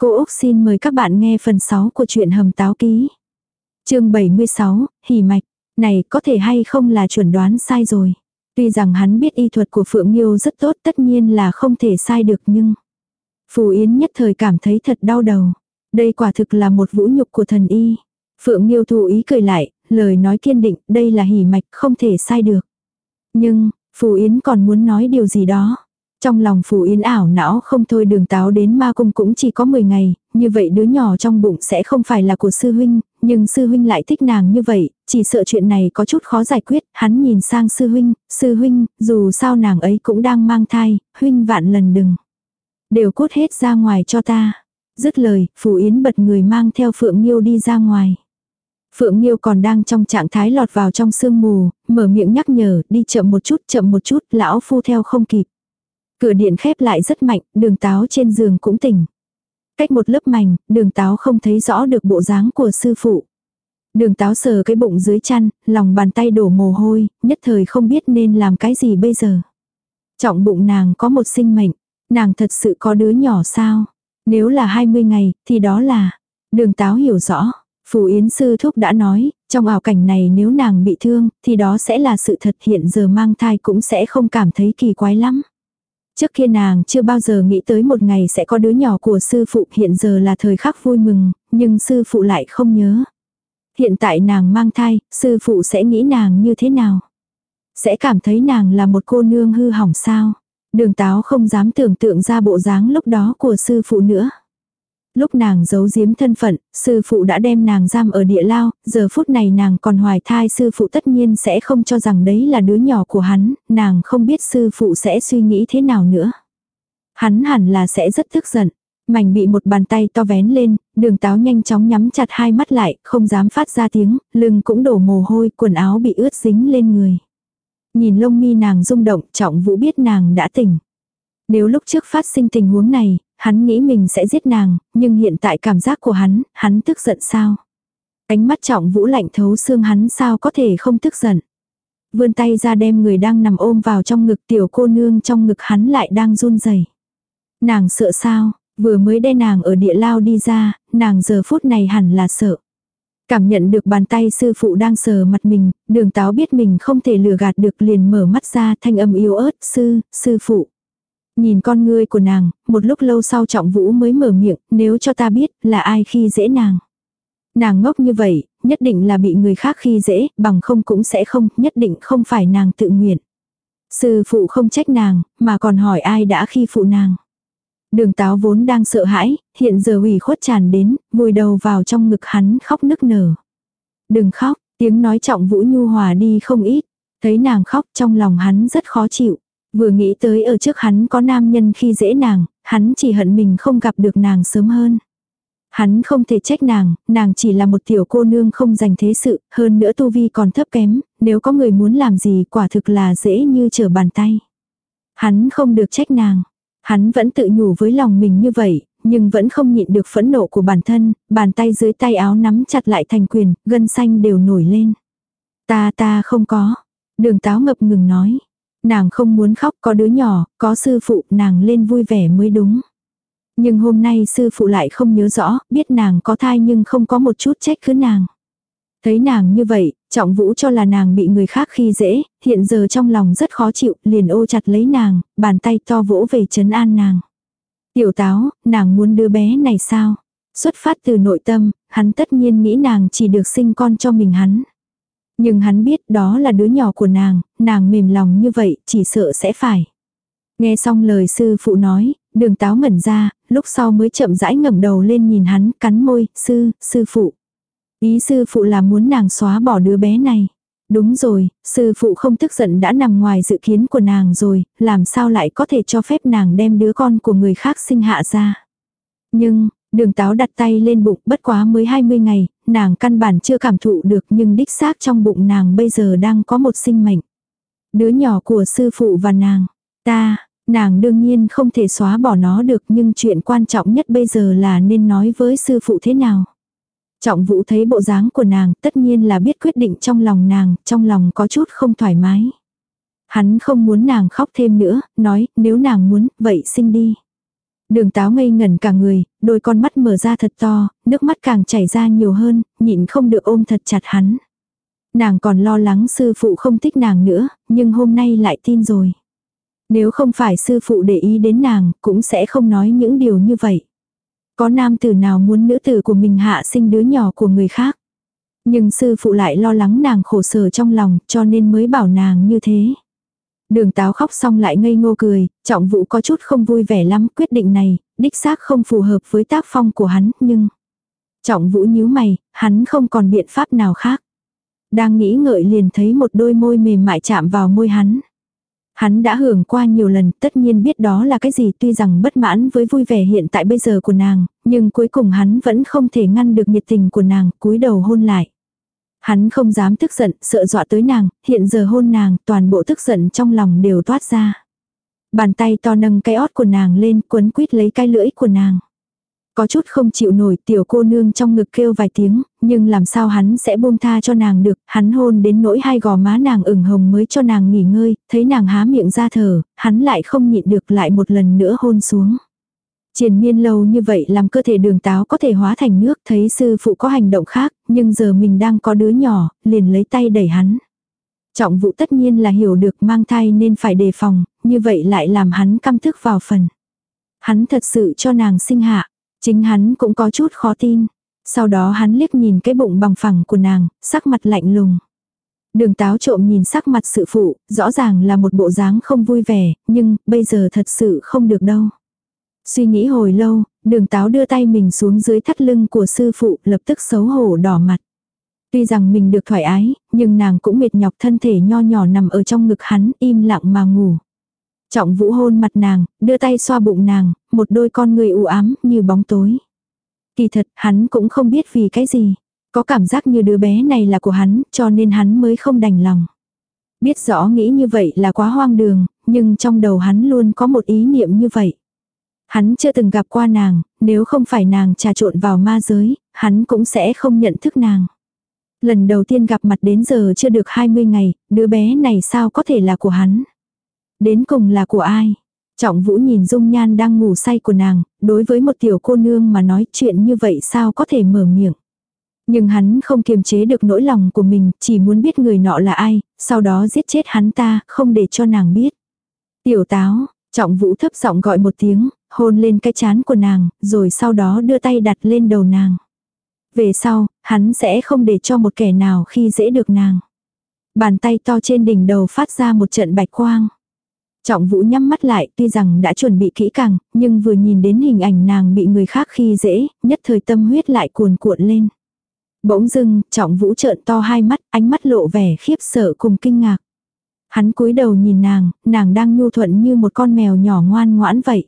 Cô Úc xin mời các bạn nghe phần 6 của truyện Hầm Táo Ký. chương 76, Hỉ Mạch. Này có thể hay không là chuẩn đoán sai rồi. Tuy rằng hắn biết y thuật của Phượng Nghiêu rất tốt tất nhiên là không thể sai được nhưng... Phù Yến nhất thời cảm thấy thật đau đầu. Đây quả thực là một vũ nhục của thần y. Phượng Nghiêu thù ý cười lại, lời nói kiên định, đây là hỉ mạch, không thể sai được. Nhưng, Phù Yến còn muốn nói điều gì đó. Trong lòng Phù Yến ảo não không thôi đường táo đến ma cung cũng chỉ có 10 ngày, như vậy đứa nhỏ trong bụng sẽ không phải là của sư huynh, nhưng sư huynh lại thích nàng như vậy, chỉ sợ chuyện này có chút khó giải quyết, hắn nhìn sang sư huynh, sư huynh, dù sao nàng ấy cũng đang mang thai, huynh vạn lần đừng. Đều cốt hết ra ngoài cho ta. Dứt lời, Phù Yến bật người mang theo Phượng Nghiêu đi ra ngoài. Phượng Nghiêu còn đang trong trạng thái lọt vào trong sương mù, mở miệng nhắc nhở, đi chậm một chút, chậm một chút, lão phu theo không kịp. Cửa điện khép lại rất mạnh, đường táo trên giường cũng tỉnh. Cách một lớp mảnh, đường táo không thấy rõ được bộ dáng của sư phụ. Đường táo sờ cái bụng dưới chăn, lòng bàn tay đổ mồ hôi, nhất thời không biết nên làm cái gì bây giờ. Trọng bụng nàng có một sinh mệnh, nàng thật sự có đứa nhỏ sao? Nếu là 20 ngày, thì đó là... Đường táo hiểu rõ, Phù Yến Sư Thúc đã nói, trong ảo cảnh này nếu nàng bị thương, thì đó sẽ là sự thật hiện giờ mang thai cũng sẽ không cảm thấy kỳ quái lắm. Trước kia nàng chưa bao giờ nghĩ tới một ngày sẽ có đứa nhỏ của sư phụ hiện giờ là thời khắc vui mừng, nhưng sư phụ lại không nhớ. Hiện tại nàng mang thai, sư phụ sẽ nghĩ nàng như thế nào? Sẽ cảm thấy nàng là một cô nương hư hỏng sao? Đường táo không dám tưởng tượng ra bộ dáng lúc đó của sư phụ nữa. Lúc nàng giấu giếm thân phận, sư phụ đã đem nàng giam ở địa lao, giờ phút này nàng còn hoài thai sư phụ tất nhiên sẽ không cho rằng đấy là đứa nhỏ của hắn, nàng không biết sư phụ sẽ suy nghĩ thế nào nữa. Hắn hẳn là sẽ rất tức giận. Mảnh bị một bàn tay to vén lên, đường táo nhanh chóng nhắm chặt hai mắt lại, không dám phát ra tiếng, lưng cũng đổ mồ hôi, quần áo bị ướt dính lên người. Nhìn lông mi nàng rung động, trọng vũ biết nàng đã tỉnh. Nếu lúc trước phát sinh tình huống này, hắn nghĩ mình sẽ giết nàng, nhưng hiện tại cảm giác của hắn, hắn tức giận sao? Ánh mắt trọng vũ lạnh thấu xương hắn sao có thể không tức giận. Vươn tay ra đem người đang nằm ôm vào trong ngực tiểu cô nương trong ngực hắn lại đang run rẩy. Nàng sợ sao, vừa mới đe nàng ở địa lao đi ra, nàng giờ phút này hẳn là sợ. Cảm nhận được bàn tay sư phụ đang sờ mặt mình, đường táo biết mình không thể lừa gạt được liền mở mắt ra thanh âm yếu ớt, sư, sư phụ. Nhìn con ngươi của nàng, một lúc lâu sau trọng vũ mới mở miệng, nếu cho ta biết là ai khi dễ nàng. Nàng ngốc như vậy, nhất định là bị người khác khi dễ, bằng không cũng sẽ không, nhất định không phải nàng tự nguyện. Sư phụ không trách nàng, mà còn hỏi ai đã khi phụ nàng. Đường táo vốn đang sợ hãi, hiện giờ ủy khuất tràn đến, vùi đầu vào trong ngực hắn khóc nức nở. Đừng khóc, tiếng nói trọng vũ nhu hòa đi không ít. Thấy nàng khóc trong lòng hắn rất khó chịu. Vừa nghĩ tới ở trước hắn có nam nhân khi dễ nàng, hắn chỉ hận mình không gặp được nàng sớm hơn. Hắn không thể trách nàng, nàng chỉ là một tiểu cô nương không dành thế sự, hơn nữa tu vi còn thấp kém, nếu có người muốn làm gì quả thực là dễ như trở bàn tay. Hắn không được trách nàng, hắn vẫn tự nhủ với lòng mình như vậy, nhưng vẫn không nhịn được phẫn nộ của bản thân, bàn tay dưới tay áo nắm chặt lại thành quyền, gân xanh đều nổi lên. Ta ta không có. Đường táo ngập ngừng nói. Nàng không muốn khóc có đứa nhỏ, có sư phụ nàng lên vui vẻ mới đúng. Nhưng hôm nay sư phụ lại không nhớ rõ, biết nàng có thai nhưng không có một chút trách cứ nàng. Thấy nàng như vậy, trọng vũ cho là nàng bị người khác khi dễ, hiện giờ trong lòng rất khó chịu, liền ô chặt lấy nàng, bàn tay to vỗ về chấn an nàng. Tiểu táo, nàng muốn đứa bé này sao? Xuất phát từ nội tâm, hắn tất nhiên nghĩ nàng chỉ được sinh con cho mình hắn. Nhưng hắn biết đó là đứa nhỏ của nàng, nàng mềm lòng như vậy chỉ sợ sẽ phải. Nghe xong lời sư phụ nói, đường táo ngẩn ra, lúc sau mới chậm rãi ngẩng đầu lên nhìn hắn, cắn môi, sư, sư phụ. Ý sư phụ là muốn nàng xóa bỏ đứa bé này. Đúng rồi, sư phụ không tức giận đã nằm ngoài dự kiến của nàng rồi, làm sao lại có thể cho phép nàng đem đứa con của người khác sinh hạ ra. Nhưng, đường táo đặt tay lên bụng bất quá mới 20 ngày, nàng căn bản chưa cảm thụ được nhưng đích xác trong bụng nàng bây giờ đang có một sinh mệnh. Đứa nhỏ của sư phụ và nàng, ta, nàng đương nhiên không thể xóa bỏ nó được nhưng chuyện quan trọng nhất bây giờ là nên nói với sư phụ thế nào. Trọng vũ thấy bộ dáng của nàng tất nhiên là biết quyết định trong lòng nàng, trong lòng có chút không thoải mái. Hắn không muốn nàng khóc thêm nữa, nói nếu nàng muốn, vậy sinh đi. Đường táo ngây ngẩn cả người, đôi con mắt mở ra thật to, nước mắt càng chảy ra nhiều hơn, nhịn không được ôm thật chặt hắn. Nàng còn lo lắng sư phụ không thích nàng nữa, nhưng hôm nay lại tin rồi. Nếu không phải sư phụ để ý đến nàng, cũng sẽ không nói những điều như vậy. Có nam tử nào muốn nữ tử của mình hạ sinh đứa nhỏ của người khác. Nhưng sư phụ lại lo lắng nàng khổ sở trong lòng, cho nên mới bảo nàng như thế. Đường táo khóc xong lại ngây ngô cười, trọng vũ có chút không vui vẻ lắm quyết định này, đích xác không phù hợp với tác phong của hắn, nhưng... Trọng vũ nhíu mày, hắn không còn biện pháp nào khác. Đang nghĩ ngợi liền thấy một đôi môi mềm mại chạm vào môi hắn. Hắn đã hưởng qua nhiều lần, tất nhiên biết đó là cái gì tuy rằng bất mãn với vui vẻ hiện tại bây giờ của nàng, nhưng cuối cùng hắn vẫn không thể ngăn được nhiệt tình của nàng, cúi đầu hôn lại. Hắn không dám tức giận, sợ dọa tới nàng, hiện giờ hôn nàng, toàn bộ tức giận trong lòng đều toát ra. Bàn tay to nâng cái ót của nàng lên, quấn quýt lấy cái lưỡi của nàng. Có chút không chịu nổi tiểu cô nương trong ngực kêu vài tiếng, nhưng làm sao hắn sẽ buông tha cho nàng được, hắn hôn đến nỗi hai gò má nàng ửng hồng mới cho nàng nghỉ ngơi, thấy nàng há miệng ra thở, hắn lại không nhịn được lại một lần nữa hôn xuống. Triền miên lâu như vậy làm cơ thể đường táo có thể hóa thành nước thấy sư phụ có hành động khác, nhưng giờ mình đang có đứa nhỏ, liền lấy tay đẩy hắn. Trọng vụ tất nhiên là hiểu được mang thai nên phải đề phòng, như vậy lại làm hắn căm thức vào phần. Hắn thật sự cho nàng sinh hạ, chính hắn cũng có chút khó tin. Sau đó hắn liếc nhìn cái bụng bằng phẳng của nàng, sắc mặt lạnh lùng. Đường táo trộm nhìn sắc mặt sự phụ, rõ ràng là một bộ dáng không vui vẻ, nhưng bây giờ thật sự không được đâu. Suy nghĩ hồi lâu, đường táo đưa tay mình xuống dưới thắt lưng của sư phụ lập tức xấu hổ đỏ mặt. Tuy rằng mình được thoải ái, nhưng nàng cũng mệt nhọc thân thể nho nhỏ nằm ở trong ngực hắn im lặng mà ngủ. Trọng vũ hôn mặt nàng, đưa tay xoa bụng nàng, một đôi con người u ám như bóng tối. Kỳ thật hắn cũng không biết vì cái gì. Có cảm giác như đứa bé này là của hắn cho nên hắn mới không đành lòng. Biết rõ nghĩ như vậy là quá hoang đường, nhưng trong đầu hắn luôn có một ý niệm như vậy. Hắn chưa từng gặp qua nàng, nếu không phải nàng trà trộn vào ma giới, hắn cũng sẽ không nhận thức nàng. Lần đầu tiên gặp mặt đến giờ chưa được 20 ngày, đứa bé này sao có thể là của hắn? Đến cùng là của ai? Trọng Vũ nhìn dung nhan đang ngủ say của nàng, đối với một tiểu cô nương mà nói chuyện như vậy sao có thể mở miệng. Nhưng hắn không kiềm chế được nỗi lòng của mình, chỉ muốn biết người nọ là ai, sau đó giết chết hắn ta, không để cho nàng biết. Tiểu táo, Trọng Vũ thấp giọng gọi một tiếng, hôn lên cái chán của nàng, rồi sau đó đưa tay đặt lên đầu nàng. Về sau, hắn sẽ không để cho một kẻ nào khi dễ được nàng. Bàn tay to trên đỉnh đầu phát ra một trận bạch quang. Trọng vũ nhắm mắt lại, tuy rằng đã chuẩn bị kỹ càng, nhưng vừa nhìn đến hình ảnh nàng bị người khác khi dễ, nhất thời tâm huyết lại cuồn cuộn lên. Bỗng dưng, trọng vũ trợn to hai mắt, ánh mắt lộ vẻ khiếp sợ cùng kinh ngạc. Hắn cúi đầu nhìn nàng, nàng đang nhu thuận như một con mèo nhỏ ngoan ngoãn vậy.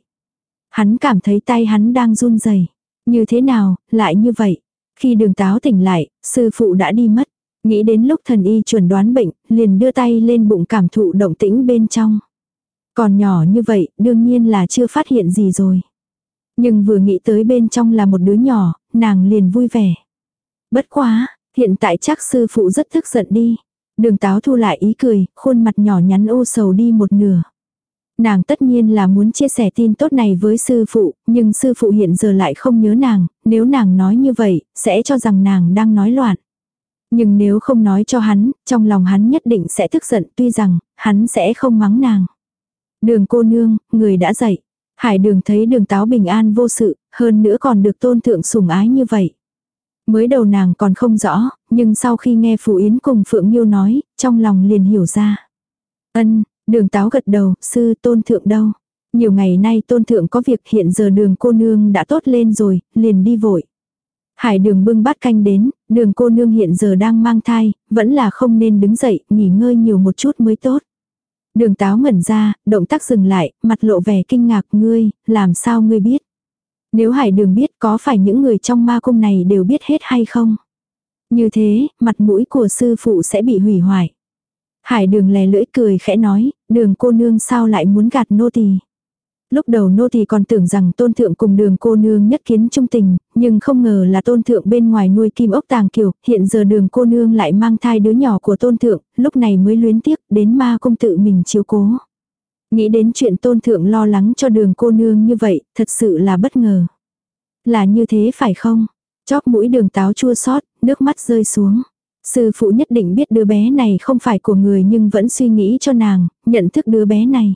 Hắn cảm thấy tay hắn đang run rẩy. Như thế nào, lại như vậy. Khi đường táo tỉnh lại, sư phụ đã đi mất. Nghĩ đến lúc thần y chuẩn đoán bệnh, liền đưa tay lên bụng cảm thụ động tĩnh bên trong. Còn nhỏ như vậy, đương nhiên là chưa phát hiện gì rồi. Nhưng vừa nghĩ tới bên trong là một đứa nhỏ, nàng liền vui vẻ. Bất quá, hiện tại chắc sư phụ rất tức giận đi. Đường táo thu lại ý cười, khuôn mặt nhỏ nhắn ô sầu đi một nửa. Nàng tất nhiên là muốn chia sẻ tin tốt này với sư phụ, nhưng sư phụ hiện giờ lại không nhớ nàng, nếu nàng nói như vậy, sẽ cho rằng nàng đang nói loạn. Nhưng nếu không nói cho hắn, trong lòng hắn nhất định sẽ tức giận tuy rằng, hắn sẽ không mắng nàng. Đường cô nương, người đã dậy. Hải đường thấy đường táo bình an vô sự, hơn nữa còn được tôn thượng sủng ái như vậy. Mới đầu nàng còn không rõ, nhưng sau khi nghe Phù Yến cùng Phượng Nhiêu nói, trong lòng liền hiểu ra. Ân, đường táo gật đầu, sư tôn thượng đâu. Nhiều ngày nay tôn thượng có việc hiện giờ đường cô nương đã tốt lên rồi, liền đi vội. Hải đường bưng bát canh đến, đường cô nương hiện giờ đang mang thai, vẫn là không nên đứng dậy, nghỉ ngơi nhiều một chút mới tốt. Đường táo ngẩn ra, động tác dừng lại, mặt lộ vẻ kinh ngạc ngươi, làm sao ngươi biết. Nếu hải đường biết có phải những người trong ma cung này đều biết hết hay không? Như thế, mặt mũi của sư phụ sẽ bị hủy hoại. Hải đường lè lưỡi cười khẽ nói, đường cô nương sao lại muốn gạt nô tỳ Lúc đầu nô tỳ còn tưởng rằng tôn thượng cùng đường cô nương nhất kiến trung tình, nhưng không ngờ là tôn thượng bên ngoài nuôi kim ốc tàng kiều, hiện giờ đường cô nương lại mang thai đứa nhỏ của tôn thượng, lúc này mới luyến tiếc đến ma công tự mình chiếu cố. Nghĩ đến chuyện tôn thượng lo lắng cho đường cô nương như vậy, thật sự là bất ngờ. Là như thế phải không? Chóp mũi đường táo chua xót nước mắt rơi xuống. Sư phụ nhất định biết đứa bé này không phải của người nhưng vẫn suy nghĩ cho nàng, nhận thức đứa bé này.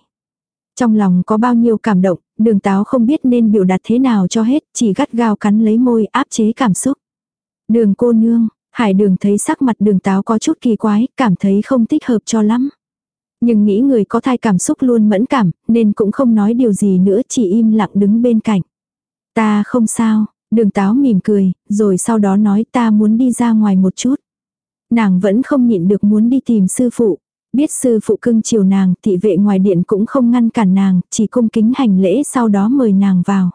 Trong lòng có bao nhiêu cảm động, đường táo không biết nên biểu đạt thế nào cho hết, chỉ gắt gao cắn lấy môi áp chế cảm xúc. Đường cô nương, hải đường thấy sắc mặt đường táo có chút kỳ quái, cảm thấy không thích hợp cho lắm. Nhưng nghĩ người có thai cảm xúc luôn mẫn cảm, nên cũng không nói điều gì nữa chỉ im lặng đứng bên cạnh. Ta không sao, đường táo mỉm cười, rồi sau đó nói ta muốn đi ra ngoài một chút. Nàng vẫn không nhịn được muốn đi tìm sư phụ. Biết sư phụ cưng chiều nàng, thị vệ ngoài điện cũng không ngăn cản nàng, chỉ cung kính hành lễ sau đó mời nàng vào.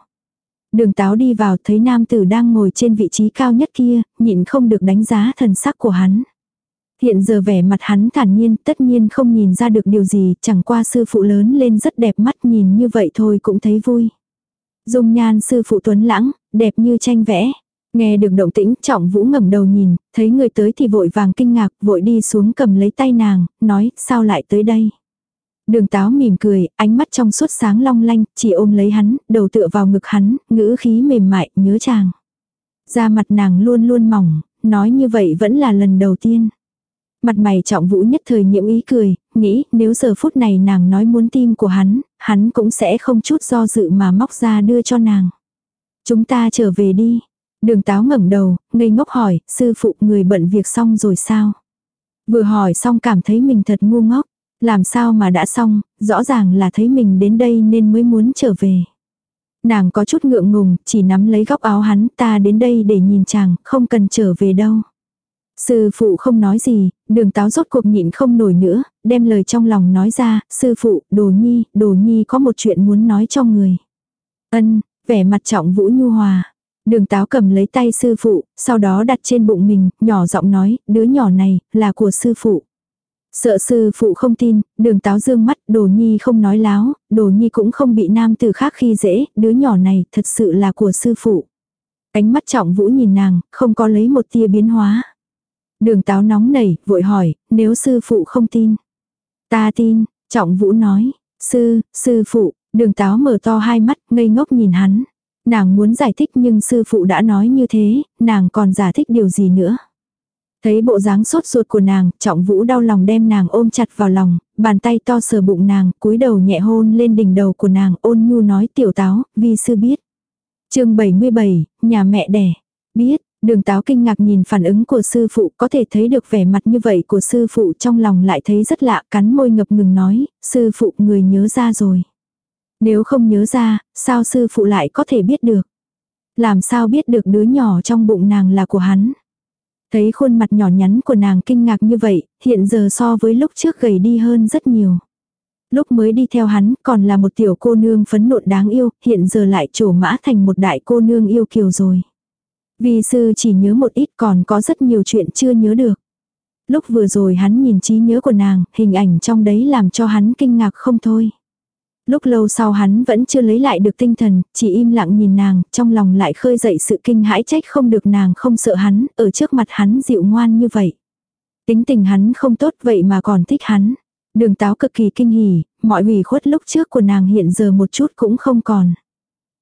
Đường táo đi vào thấy nam tử đang ngồi trên vị trí cao nhất kia, nhịn không được đánh giá thần sắc của hắn. Hiện giờ vẻ mặt hắn thản nhiên, tất nhiên không nhìn ra được điều gì, chẳng qua sư phụ lớn lên rất đẹp mắt nhìn như vậy thôi cũng thấy vui. Dung nhan sư phụ tuấn lãng, đẹp như tranh vẽ. Nghe được động tĩnh, trọng vũ ngẩng đầu nhìn, thấy người tới thì vội vàng kinh ngạc, vội đi xuống cầm lấy tay nàng, nói, sao lại tới đây? Đường táo mỉm cười, ánh mắt trong suốt sáng long lanh, chỉ ôm lấy hắn, đầu tựa vào ngực hắn, ngữ khí mềm mại, nhớ chàng. Da mặt nàng luôn luôn mỏng, nói như vậy vẫn là lần đầu tiên. Mặt mày trọng vũ nhất thời nhiễm ý cười, nghĩ nếu giờ phút này nàng nói muốn tim của hắn, hắn cũng sẽ không chút do dự mà móc ra đưa cho nàng. Chúng ta trở về đi. Đường táo ngẩng đầu, ngây ngốc hỏi, sư phụ người bận việc xong rồi sao? Vừa hỏi xong cảm thấy mình thật ngu ngốc. Làm sao mà đã xong, rõ ràng là thấy mình đến đây nên mới muốn trở về. Nàng có chút ngượng ngùng, chỉ nắm lấy góc áo hắn, ta đến đây để nhìn chàng, không cần trở về đâu. Sư phụ không nói gì, đường táo rốt cuộc nhịn không nổi nữa, đem lời trong lòng nói ra, sư phụ, đồ nhi, đồ nhi có một chuyện muốn nói cho người. Ân, vẻ mặt trọng vũ nhu hòa. Đường táo cầm lấy tay sư phụ, sau đó đặt trên bụng mình, nhỏ giọng nói, đứa nhỏ này, là của sư phụ. Sợ sư phụ không tin, đường táo dương mắt, đồ nhi không nói láo, đồ nhi cũng không bị nam từ khác khi dễ, đứa nhỏ này thật sự là của sư phụ. Ánh mắt trọng vũ nhìn nàng, không có lấy một tia biến hóa. Đường táo nóng nảy, vội hỏi, nếu sư phụ không tin. Ta tin, trọng vũ nói, sư, sư phụ, đường táo mở to hai mắt, ngây ngốc nhìn hắn. Nàng muốn giải thích nhưng sư phụ đã nói như thế, nàng còn giải thích điều gì nữa. Thấy bộ dáng sốt ruột của nàng, trọng vũ đau lòng đem nàng ôm chặt vào lòng, bàn tay to sờ bụng nàng, cúi đầu nhẹ hôn lên đỉnh đầu của nàng, ôn nhu nói tiểu táo, vi sư biết. chương 77, nhà mẹ đẻ. Biết, đường táo kinh ngạc nhìn phản ứng của sư phụ có thể thấy được vẻ mặt như vậy của sư phụ trong lòng lại thấy rất lạ, cắn môi ngập ngừng nói, sư phụ người nhớ ra rồi. Nếu không nhớ ra, sao sư phụ lại có thể biết được? Làm sao biết được đứa nhỏ trong bụng nàng là của hắn? Thấy khuôn mặt nhỏ nhắn của nàng kinh ngạc như vậy, hiện giờ so với lúc trước gầy đi hơn rất nhiều. Lúc mới đi theo hắn còn là một tiểu cô nương phấn nộn đáng yêu, hiện giờ lại trổ mã thành một đại cô nương yêu kiều rồi. Vì sư chỉ nhớ một ít còn có rất nhiều chuyện chưa nhớ được. Lúc vừa rồi hắn nhìn trí nhớ của nàng, hình ảnh trong đấy làm cho hắn kinh ngạc không thôi. Lúc lâu sau hắn vẫn chưa lấy lại được tinh thần, chỉ im lặng nhìn nàng, trong lòng lại khơi dậy sự kinh hãi trách không được nàng không sợ hắn, ở trước mặt hắn dịu ngoan như vậy. Tính tình hắn không tốt vậy mà còn thích hắn. Đường táo cực kỳ kinh hỉ, mọi hủy khuất lúc trước của nàng hiện giờ một chút cũng không còn.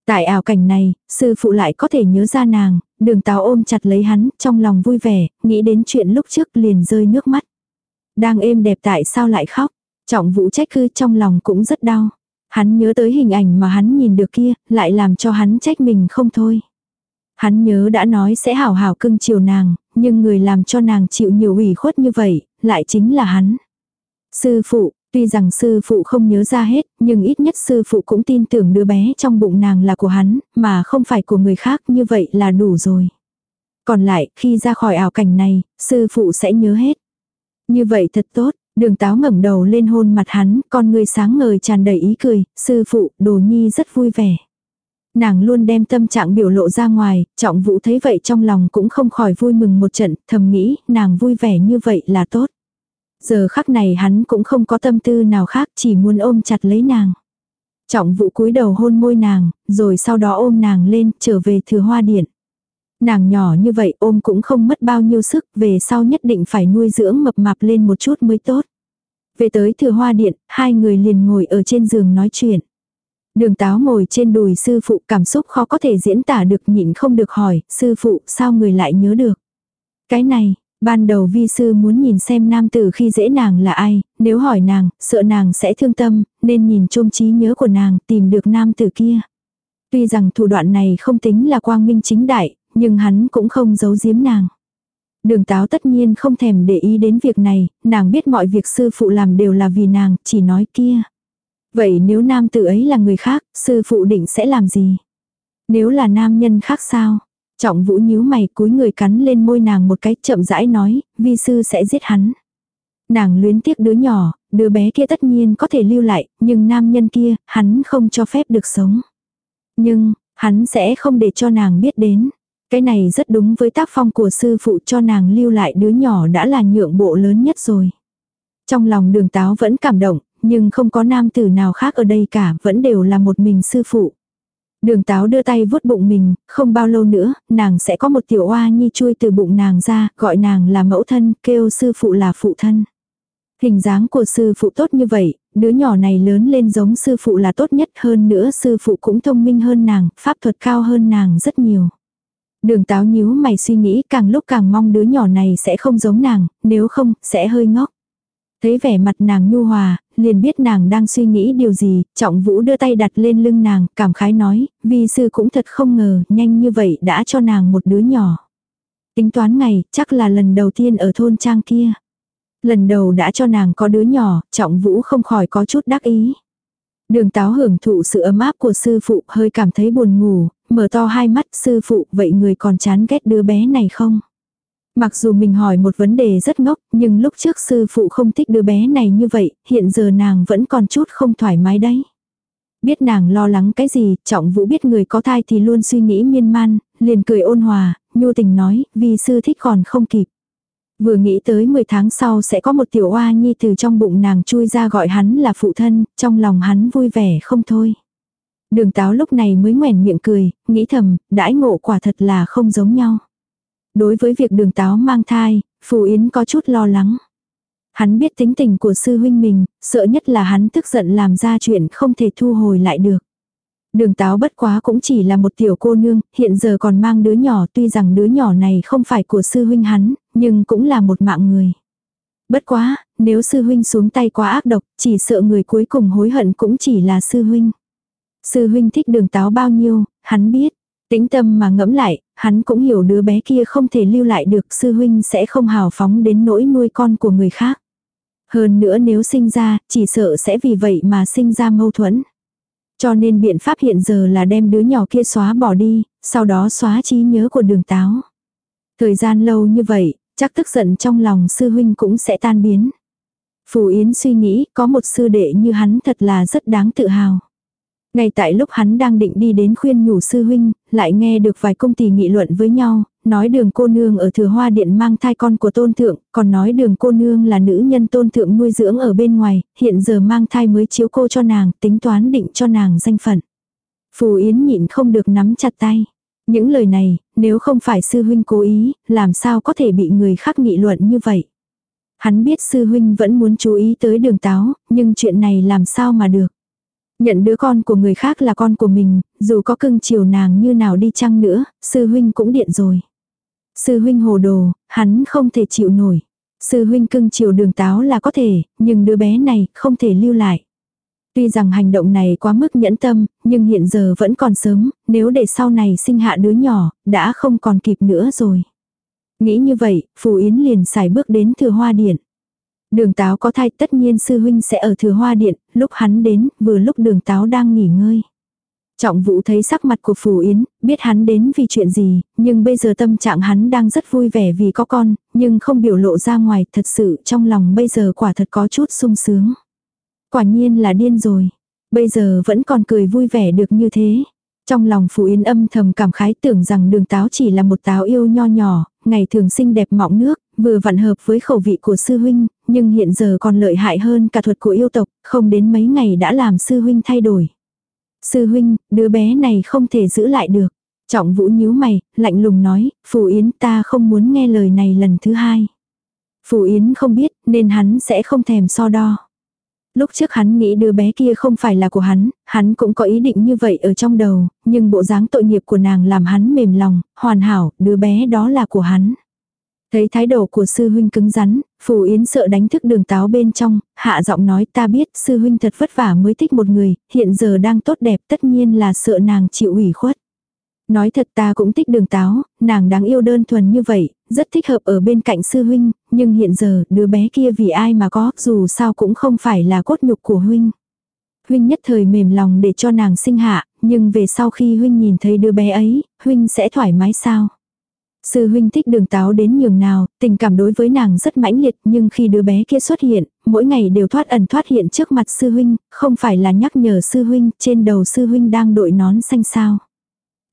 Tại ảo cảnh này, sư phụ lại có thể nhớ ra nàng, đường táo ôm chặt lấy hắn, trong lòng vui vẻ, nghĩ đến chuyện lúc trước liền rơi nước mắt. Đang êm đẹp tại sao lại khóc, trọng vũ trách cư trong lòng cũng rất đau. Hắn nhớ tới hình ảnh mà hắn nhìn được kia, lại làm cho hắn trách mình không thôi. Hắn nhớ đã nói sẽ hảo hảo cưng chiều nàng, nhưng người làm cho nàng chịu nhiều ủy khuất như vậy, lại chính là hắn. Sư phụ, tuy rằng sư phụ không nhớ ra hết, nhưng ít nhất sư phụ cũng tin tưởng đứa bé trong bụng nàng là của hắn, mà không phải của người khác như vậy là đủ rồi. Còn lại, khi ra khỏi ảo cảnh này, sư phụ sẽ nhớ hết. Như vậy thật tốt, Đường táo ngẩng đầu lên hôn mặt hắn, con người sáng ngời tràn đầy ý cười, sư phụ, đồ nhi rất vui vẻ. Nàng luôn đem tâm trạng biểu lộ ra ngoài, trọng vũ thấy vậy trong lòng cũng không khỏi vui mừng một trận, thầm nghĩ, nàng vui vẻ như vậy là tốt. Giờ khắc này hắn cũng không có tâm tư nào khác, chỉ muốn ôm chặt lấy nàng. Trọng vũ cúi đầu hôn môi nàng, rồi sau đó ôm nàng lên, trở về thừa hoa điện. Nàng nhỏ như vậy ôm cũng không mất bao nhiêu sức, về sau nhất định phải nuôi dưỡng mập mạp lên một chút mới tốt. Về tới thừa hoa điện, hai người liền ngồi ở trên giường nói chuyện. Đường táo ngồi trên đùi sư phụ cảm xúc khó có thể diễn tả được nhịn không được hỏi, sư phụ sao người lại nhớ được. Cái này, ban đầu vi sư muốn nhìn xem nam tử khi dễ nàng là ai, nếu hỏi nàng, sợ nàng sẽ thương tâm, nên nhìn trôm trí nhớ của nàng tìm được nam tử kia. Tuy rằng thủ đoạn này không tính là quang minh chính đại, nhưng hắn cũng không giấu giếm nàng. Đường táo tất nhiên không thèm để ý đến việc này, nàng biết mọi việc sư phụ làm đều là vì nàng, chỉ nói kia. Vậy nếu nam tử ấy là người khác, sư phụ định sẽ làm gì? Nếu là nam nhân khác sao? Trọng vũ nhíu mày cúi người cắn lên môi nàng một cái chậm rãi nói, vi sư sẽ giết hắn. Nàng luyến tiếc đứa nhỏ, đứa bé kia tất nhiên có thể lưu lại, nhưng nam nhân kia, hắn không cho phép được sống. Nhưng, hắn sẽ không để cho nàng biết đến. Cái này rất đúng với tác phong của sư phụ cho nàng lưu lại đứa nhỏ đã là nhượng bộ lớn nhất rồi. Trong lòng đường táo vẫn cảm động, nhưng không có nam tử nào khác ở đây cả, vẫn đều là một mình sư phụ. Đường táo đưa tay vuốt bụng mình, không bao lâu nữa, nàng sẽ có một tiểu oa nhi chui từ bụng nàng ra, gọi nàng là mẫu thân, kêu sư phụ là phụ thân. Hình dáng của sư phụ tốt như vậy, đứa nhỏ này lớn lên giống sư phụ là tốt nhất hơn nữa sư phụ cũng thông minh hơn nàng, pháp thuật cao hơn nàng rất nhiều. Đường táo nhíu mày suy nghĩ càng lúc càng mong đứa nhỏ này sẽ không giống nàng, nếu không, sẽ hơi ngốc. Thấy vẻ mặt nàng nhu hòa, liền biết nàng đang suy nghĩ điều gì, trọng vũ đưa tay đặt lên lưng nàng, cảm khái nói, vi sư cũng thật không ngờ, nhanh như vậy đã cho nàng một đứa nhỏ. Tính toán ngày, chắc là lần đầu tiên ở thôn trang kia. Lần đầu đã cho nàng có đứa nhỏ, trọng vũ không khỏi có chút đắc ý. Đường táo hưởng thụ sự ấm áp của sư phụ hơi cảm thấy buồn ngủ, mở to hai mắt sư phụ vậy người còn chán ghét đứa bé này không? Mặc dù mình hỏi một vấn đề rất ngốc, nhưng lúc trước sư phụ không thích đứa bé này như vậy, hiện giờ nàng vẫn còn chút không thoải mái đấy. Biết nàng lo lắng cái gì, trọng vũ biết người có thai thì luôn suy nghĩ miên man, liền cười ôn hòa, nhu tình nói, vì sư thích còn không kịp. Vừa nghĩ tới 10 tháng sau sẽ có một tiểu oa nhi từ trong bụng nàng chui ra gọi hắn là phụ thân, trong lòng hắn vui vẻ không thôi. Đường táo lúc này mới ngoẻn miệng cười, nghĩ thầm, đãi ngộ quả thật là không giống nhau. Đối với việc đường táo mang thai, Phù Yến có chút lo lắng. Hắn biết tính tình của sư huynh mình, sợ nhất là hắn tức giận làm ra chuyện không thể thu hồi lại được. Đường táo bất quá cũng chỉ là một tiểu cô nương, hiện giờ còn mang đứa nhỏ tuy rằng đứa nhỏ này không phải của sư huynh hắn, nhưng cũng là một mạng người. Bất quá, nếu sư huynh xuống tay quá ác độc, chỉ sợ người cuối cùng hối hận cũng chỉ là sư huynh. Sư huynh thích đường táo bao nhiêu, hắn biết. Tĩnh tâm mà ngẫm lại, hắn cũng hiểu đứa bé kia không thể lưu lại được sư huynh sẽ không hào phóng đến nỗi nuôi con của người khác. Hơn nữa nếu sinh ra, chỉ sợ sẽ vì vậy mà sinh ra mâu thuẫn. Cho nên biện pháp hiện giờ là đem đứa nhỏ kia xóa bỏ đi, sau đó xóa trí nhớ của đường táo. Thời gian lâu như vậy, chắc tức giận trong lòng sư huynh cũng sẽ tan biến. Phù Yến suy nghĩ có một sư đệ như hắn thật là rất đáng tự hào. Ngay tại lúc hắn đang định đi đến khuyên nhủ sư huynh, lại nghe được vài công ty nghị luận với nhau, nói đường cô nương ở thừa hoa điện mang thai con của tôn thượng, còn nói đường cô nương là nữ nhân tôn thượng nuôi dưỡng ở bên ngoài, hiện giờ mang thai mới chiếu cô cho nàng, tính toán định cho nàng danh phận. Phù Yến nhịn không được nắm chặt tay. Những lời này, nếu không phải sư huynh cố ý, làm sao có thể bị người khác nghị luận như vậy. Hắn biết sư huynh vẫn muốn chú ý tới đường táo, nhưng chuyện này làm sao mà được. Nhận đứa con của người khác là con của mình, dù có cưng chiều nàng như nào đi chăng nữa, sư huynh cũng điện rồi. Sư huynh hồ đồ, hắn không thể chịu nổi. Sư huynh cưng chiều đường táo là có thể, nhưng đứa bé này không thể lưu lại. Tuy rằng hành động này quá mức nhẫn tâm, nhưng hiện giờ vẫn còn sớm, nếu để sau này sinh hạ đứa nhỏ, đã không còn kịp nữa rồi. Nghĩ như vậy, Phù Yến liền xài bước đến thừa hoa điện. Đường táo có thai tất nhiên sư huynh sẽ ở thừa hoa điện, lúc hắn đến, vừa lúc đường táo đang nghỉ ngơi. Trọng vũ thấy sắc mặt của Phù Yến, biết hắn đến vì chuyện gì, nhưng bây giờ tâm trạng hắn đang rất vui vẻ vì có con, nhưng không biểu lộ ra ngoài, thật sự trong lòng bây giờ quả thật có chút sung sướng. Quả nhiên là điên rồi. Bây giờ vẫn còn cười vui vẻ được như thế. Trong lòng Phù Yến âm thầm cảm khái tưởng rằng đường táo chỉ là một táo yêu nho nhỏ, ngày thường xinh đẹp mọng nước, vừa vặn hợp với khẩu vị của sư huynh, nhưng hiện giờ còn lợi hại hơn cả thuật của yêu tộc, không đến mấy ngày đã làm sư huynh thay đổi. Sư huynh, đứa bé này không thể giữ lại được. Trọng vũ nhíu mày, lạnh lùng nói, Phù Yến ta không muốn nghe lời này lần thứ hai. Phù Yến không biết, nên hắn sẽ không thèm so đo. Lúc trước hắn nghĩ đứa bé kia không phải là của hắn, hắn cũng có ý định như vậy ở trong đầu, nhưng bộ dáng tội nghiệp của nàng làm hắn mềm lòng, hoàn hảo, đứa bé đó là của hắn. Thấy thái độ của sư huynh cứng rắn, Phù Yến sợ đánh thức đường táo bên trong, hạ giọng nói ta biết sư huynh thật vất vả mới thích một người, hiện giờ đang tốt đẹp tất nhiên là sợ nàng chịu ủy khuất. Nói thật ta cũng thích đường táo, nàng đáng yêu đơn thuần như vậy, rất thích hợp ở bên cạnh sư huynh, nhưng hiện giờ đứa bé kia vì ai mà có, dù sao cũng không phải là cốt nhục của huynh. Huynh nhất thời mềm lòng để cho nàng sinh hạ, nhưng về sau khi huynh nhìn thấy đứa bé ấy, huynh sẽ thoải mái sao? Sư huynh thích đường táo đến nhường nào, tình cảm đối với nàng rất mãnh liệt nhưng khi đứa bé kia xuất hiện, mỗi ngày đều thoát ẩn thoát hiện trước mặt sư huynh, không phải là nhắc nhở sư huynh, trên đầu sư huynh đang đội nón xanh sao.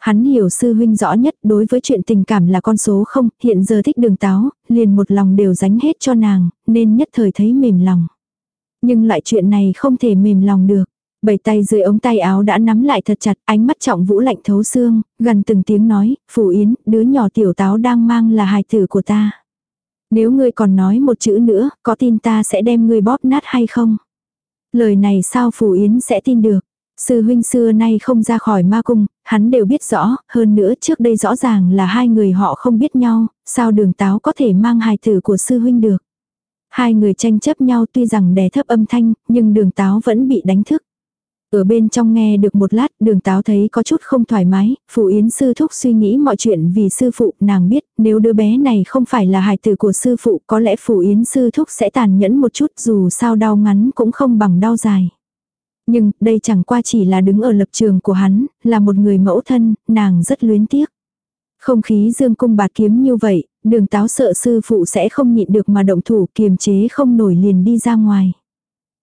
Hắn hiểu sư huynh rõ nhất đối với chuyện tình cảm là con số không, hiện giờ thích đường táo, liền một lòng đều dánh hết cho nàng, nên nhất thời thấy mềm lòng. Nhưng lại chuyện này không thể mềm lòng được. Bảy tay dưới ống tay áo đã nắm lại thật chặt, ánh mắt trọng vũ lạnh thấu xương, gần từng tiếng nói, Phủ Yến, đứa nhỏ tiểu táo đang mang là hài tử của ta. Nếu ngươi còn nói một chữ nữa, có tin ta sẽ đem ngươi bóp nát hay không? Lời này sao Phủ Yến sẽ tin được? Sư huynh xưa nay không ra khỏi ma cung, hắn đều biết rõ, hơn nữa trước đây rõ ràng là hai người họ không biết nhau, sao đường táo có thể mang hài tử của sư huynh được. Hai người tranh chấp nhau tuy rằng đè thấp âm thanh, nhưng đường táo vẫn bị đánh thức. Ở bên trong nghe được một lát đường táo thấy có chút không thoải mái, Phụ Yến sư thúc suy nghĩ mọi chuyện vì sư phụ, nàng biết nếu đứa bé này không phải là hài tử của sư phụ có lẽ Phụ Yến sư thúc sẽ tàn nhẫn một chút dù sao đau ngắn cũng không bằng đau dài. Nhưng đây chẳng qua chỉ là đứng ở lập trường của hắn, là một người mẫu thân, nàng rất luyến tiếc. Không khí dương cung bạt kiếm như vậy, đường táo sợ sư phụ sẽ không nhịn được mà động thủ kiềm chế không nổi liền đi ra ngoài.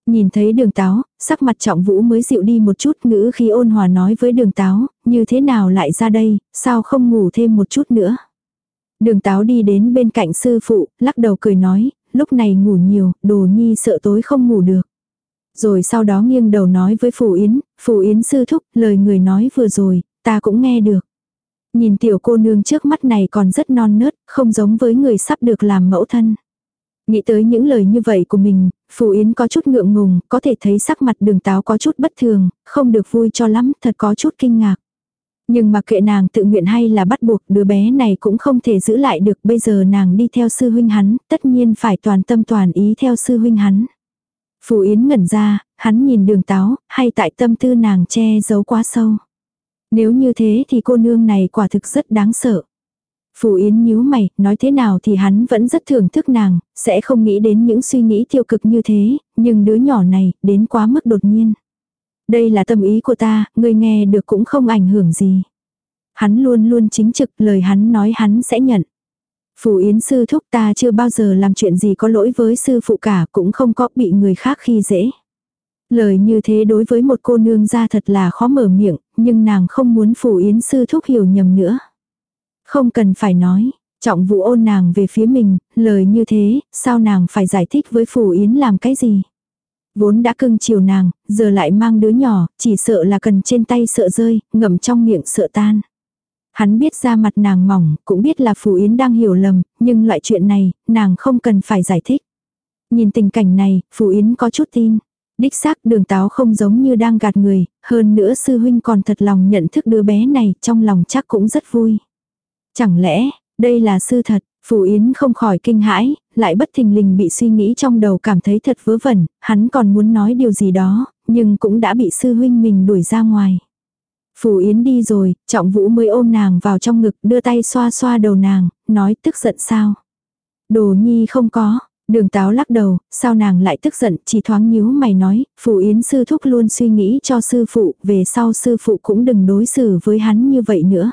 Nhìn thấy đường táo, sắc mặt trọng vũ mới dịu đi một chút ngữ khi ôn hòa nói với đường táo, như thế nào lại ra đây, sao không ngủ thêm một chút nữa. Đường táo đi đến bên cạnh sư phụ, lắc đầu cười nói, lúc này ngủ nhiều, đồ nhi sợ tối không ngủ được. Rồi sau đó nghiêng đầu nói với phù Yến, phù Yến sư thúc, lời người nói vừa rồi, ta cũng nghe được. Nhìn tiểu cô nương trước mắt này còn rất non nớt, không giống với người sắp được làm mẫu thân. Nghĩ tới những lời như vậy của mình, Phù Yến có chút ngượng ngùng, có thể thấy sắc mặt đường táo có chút bất thường, không được vui cho lắm, thật có chút kinh ngạc. Nhưng mà kệ nàng tự nguyện hay là bắt buộc đứa bé này cũng không thể giữ lại được bây giờ nàng đi theo sư huynh hắn, tất nhiên phải toàn tâm toàn ý theo sư huynh hắn. Phù Yến ngẩn ra, hắn nhìn đường táo, hay tại tâm tư nàng che giấu quá sâu. Nếu như thế thì cô nương này quả thực rất đáng sợ. Phù Yến nhíu mày, nói thế nào thì hắn vẫn rất thưởng thức nàng, sẽ không nghĩ đến những suy nghĩ tiêu cực như thế, nhưng đứa nhỏ này, đến quá mức đột nhiên. Đây là tâm ý của ta, ngươi nghe được cũng không ảnh hưởng gì. Hắn luôn luôn chính trực, lời hắn nói hắn sẽ nhận. Phù Yến sư thúc ta chưa bao giờ làm chuyện gì có lỗi với sư phụ cả, cũng không có bị người khác khi dễ. Lời như thế đối với một cô nương ra thật là khó mở miệng, nhưng nàng không muốn Phù Yến sư thúc hiểu nhầm nữa. Không cần phải nói, trọng vụ ôn nàng về phía mình, lời như thế, sao nàng phải giải thích với Phù Yến làm cái gì. Vốn đã cưng chiều nàng, giờ lại mang đứa nhỏ, chỉ sợ là cần trên tay sợ rơi, ngậm trong miệng sợ tan. Hắn biết ra mặt nàng mỏng, cũng biết là Phù Yến đang hiểu lầm, nhưng loại chuyện này, nàng không cần phải giải thích. Nhìn tình cảnh này, Phù Yến có chút tin. Đích xác đường táo không giống như đang gạt người, hơn nữa sư huynh còn thật lòng nhận thức đứa bé này, trong lòng chắc cũng rất vui. Chẳng lẽ, đây là sư thật, Phù Yến không khỏi kinh hãi, lại bất thình lình bị suy nghĩ trong đầu cảm thấy thật vớ vẩn, hắn còn muốn nói điều gì đó, nhưng cũng đã bị sư huynh mình đuổi ra ngoài. Phù Yến đi rồi, trọng vũ mới ôm nàng vào trong ngực đưa tay xoa xoa đầu nàng, nói tức giận sao. Đồ nhi không có, đường táo lắc đầu, sao nàng lại tức giận, chỉ thoáng nhíu mày nói, Phù Yến sư thúc luôn suy nghĩ cho sư phụ, về sau sư phụ cũng đừng đối xử với hắn như vậy nữa.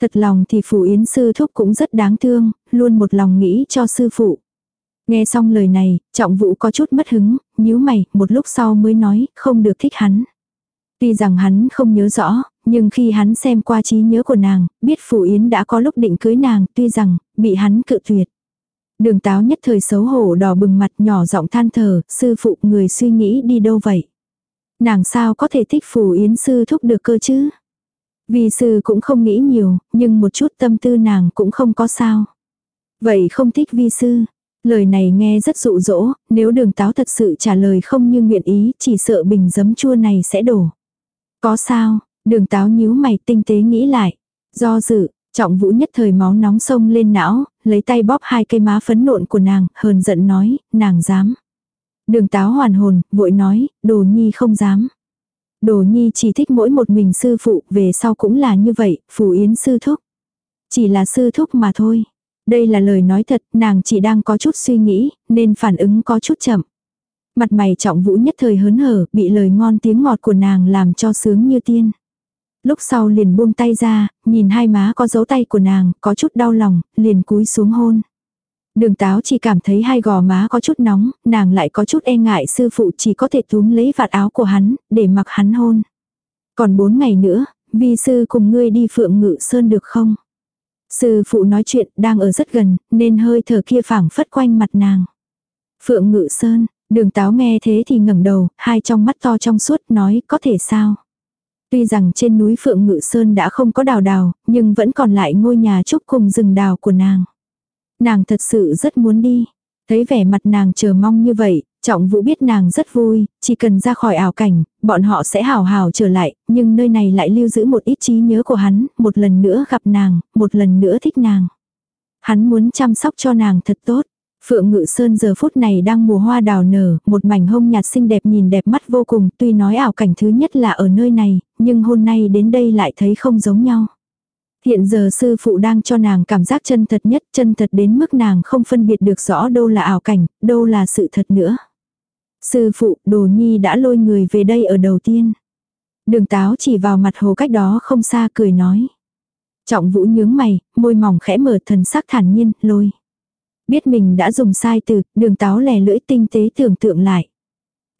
Thật lòng thì Phù Yến sư thúc cũng rất đáng thương, luôn một lòng nghĩ cho sư phụ. Nghe xong lời này, trọng vũ có chút mất hứng, nhíu mày, một lúc sau mới nói, không được thích hắn. Tuy rằng hắn không nhớ rõ, nhưng khi hắn xem qua trí nhớ của nàng, biết Phù Yến đã có lúc định cưới nàng, tuy rằng, bị hắn cự tuyệt. Đường táo nhất thời xấu hổ đỏ bừng mặt nhỏ giọng than thở, sư phụ người suy nghĩ đi đâu vậy? Nàng sao có thể thích Phù Yến sư thúc được cơ chứ? Vì sư cũng không nghĩ nhiều, nhưng một chút tâm tư nàng cũng không có sao. Vậy không thích vi sư. Lời này nghe rất dụ dỗ, nếu đường táo thật sự trả lời không như nguyện ý, chỉ sợ bình giấm chua này sẽ đổ. Có sao, đường táo nhíu mày tinh tế nghĩ lại. Do dự, trọng vũ nhất thời máu nóng sông lên não, lấy tay bóp hai cây má phấn nộn của nàng, hờn giận nói, nàng dám. Đường táo hoàn hồn, vội nói, đồ nhi không dám. Đồ nhi chỉ thích mỗi một mình sư phụ, về sau cũng là như vậy, phù yến sư thúc. Chỉ là sư thúc mà thôi. Đây là lời nói thật, nàng chỉ đang có chút suy nghĩ, nên phản ứng có chút chậm. Mặt mày trọng vũ nhất thời hớn hở, bị lời ngon tiếng ngọt của nàng làm cho sướng như tiên. Lúc sau liền buông tay ra, nhìn hai má có dấu tay của nàng, có chút đau lòng, liền cúi xuống hôn. Đường táo chỉ cảm thấy hai gò má có chút nóng, nàng lại có chút e ngại sư phụ chỉ có thể túm lấy vạt áo của hắn, để mặc hắn hôn. Còn bốn ngày nữa, vi sư cùng ngươi đi phượng ngự sơn được không? Sư phụ nói chuyện đang ở rất gần, nên hơi thở kia phảng phất quanh mặt nàng. Phượng ngự sơn, đường táo nghe thế thì ngẩng đầu, hai trong mắt to trong suốt nói có thể sao. Tuy rằng trên núi Phượng Ngự Sơn đã không có đào đào, nhưng vẫn còn lại ngôi nhà trúc cùng rừng đào của nàng. Nàng thật sự rất muốn đi. Thấy vẻ mặt nàng chờ mong như vậy, Trọng Vũ biết nàng rất vui, chỉ cần ra khỏi ảo cảnh, bọn họ sẽ hào hào trở lại, nhưng nơi này lại lưu giữ một ít trí nhớ của hắn, một lần nữa gặp nàng, một lần nữa thích nàng. Hắn muốn chăm sóc cho nàng thật tốt. Phượng Ngự Sơn giờ phút này đang mùa hoa đào nở, một mảnh hông nhạt xinh đẹp nhìn đẹp mắt vô cùng, tuy nói ảo cảnh thứ nhất là ở nơi này, nhưng hôm nay đến đây lại thấy không giống nhau. Hiện giờ sư phụ đang cho nàng cảm giác chân thật nhất, chân thật đến mức nàng không phân biệt được rõ đâu là ảo cảnh, đâu là sự thật nữa. Sư phụ, đồ nhi đã lôi người về đây ở đầu tiên. Đường táo chỉ vào mặt hồ cách đó không xa cười nói. Trọng vũ nhướng mày, môi mỏng khẽ mở thần sắc thản nhiên, lôi. Biết mình đã dùng sai từ, đường táo lè lưỡi tinh tế tưởng tượng lại.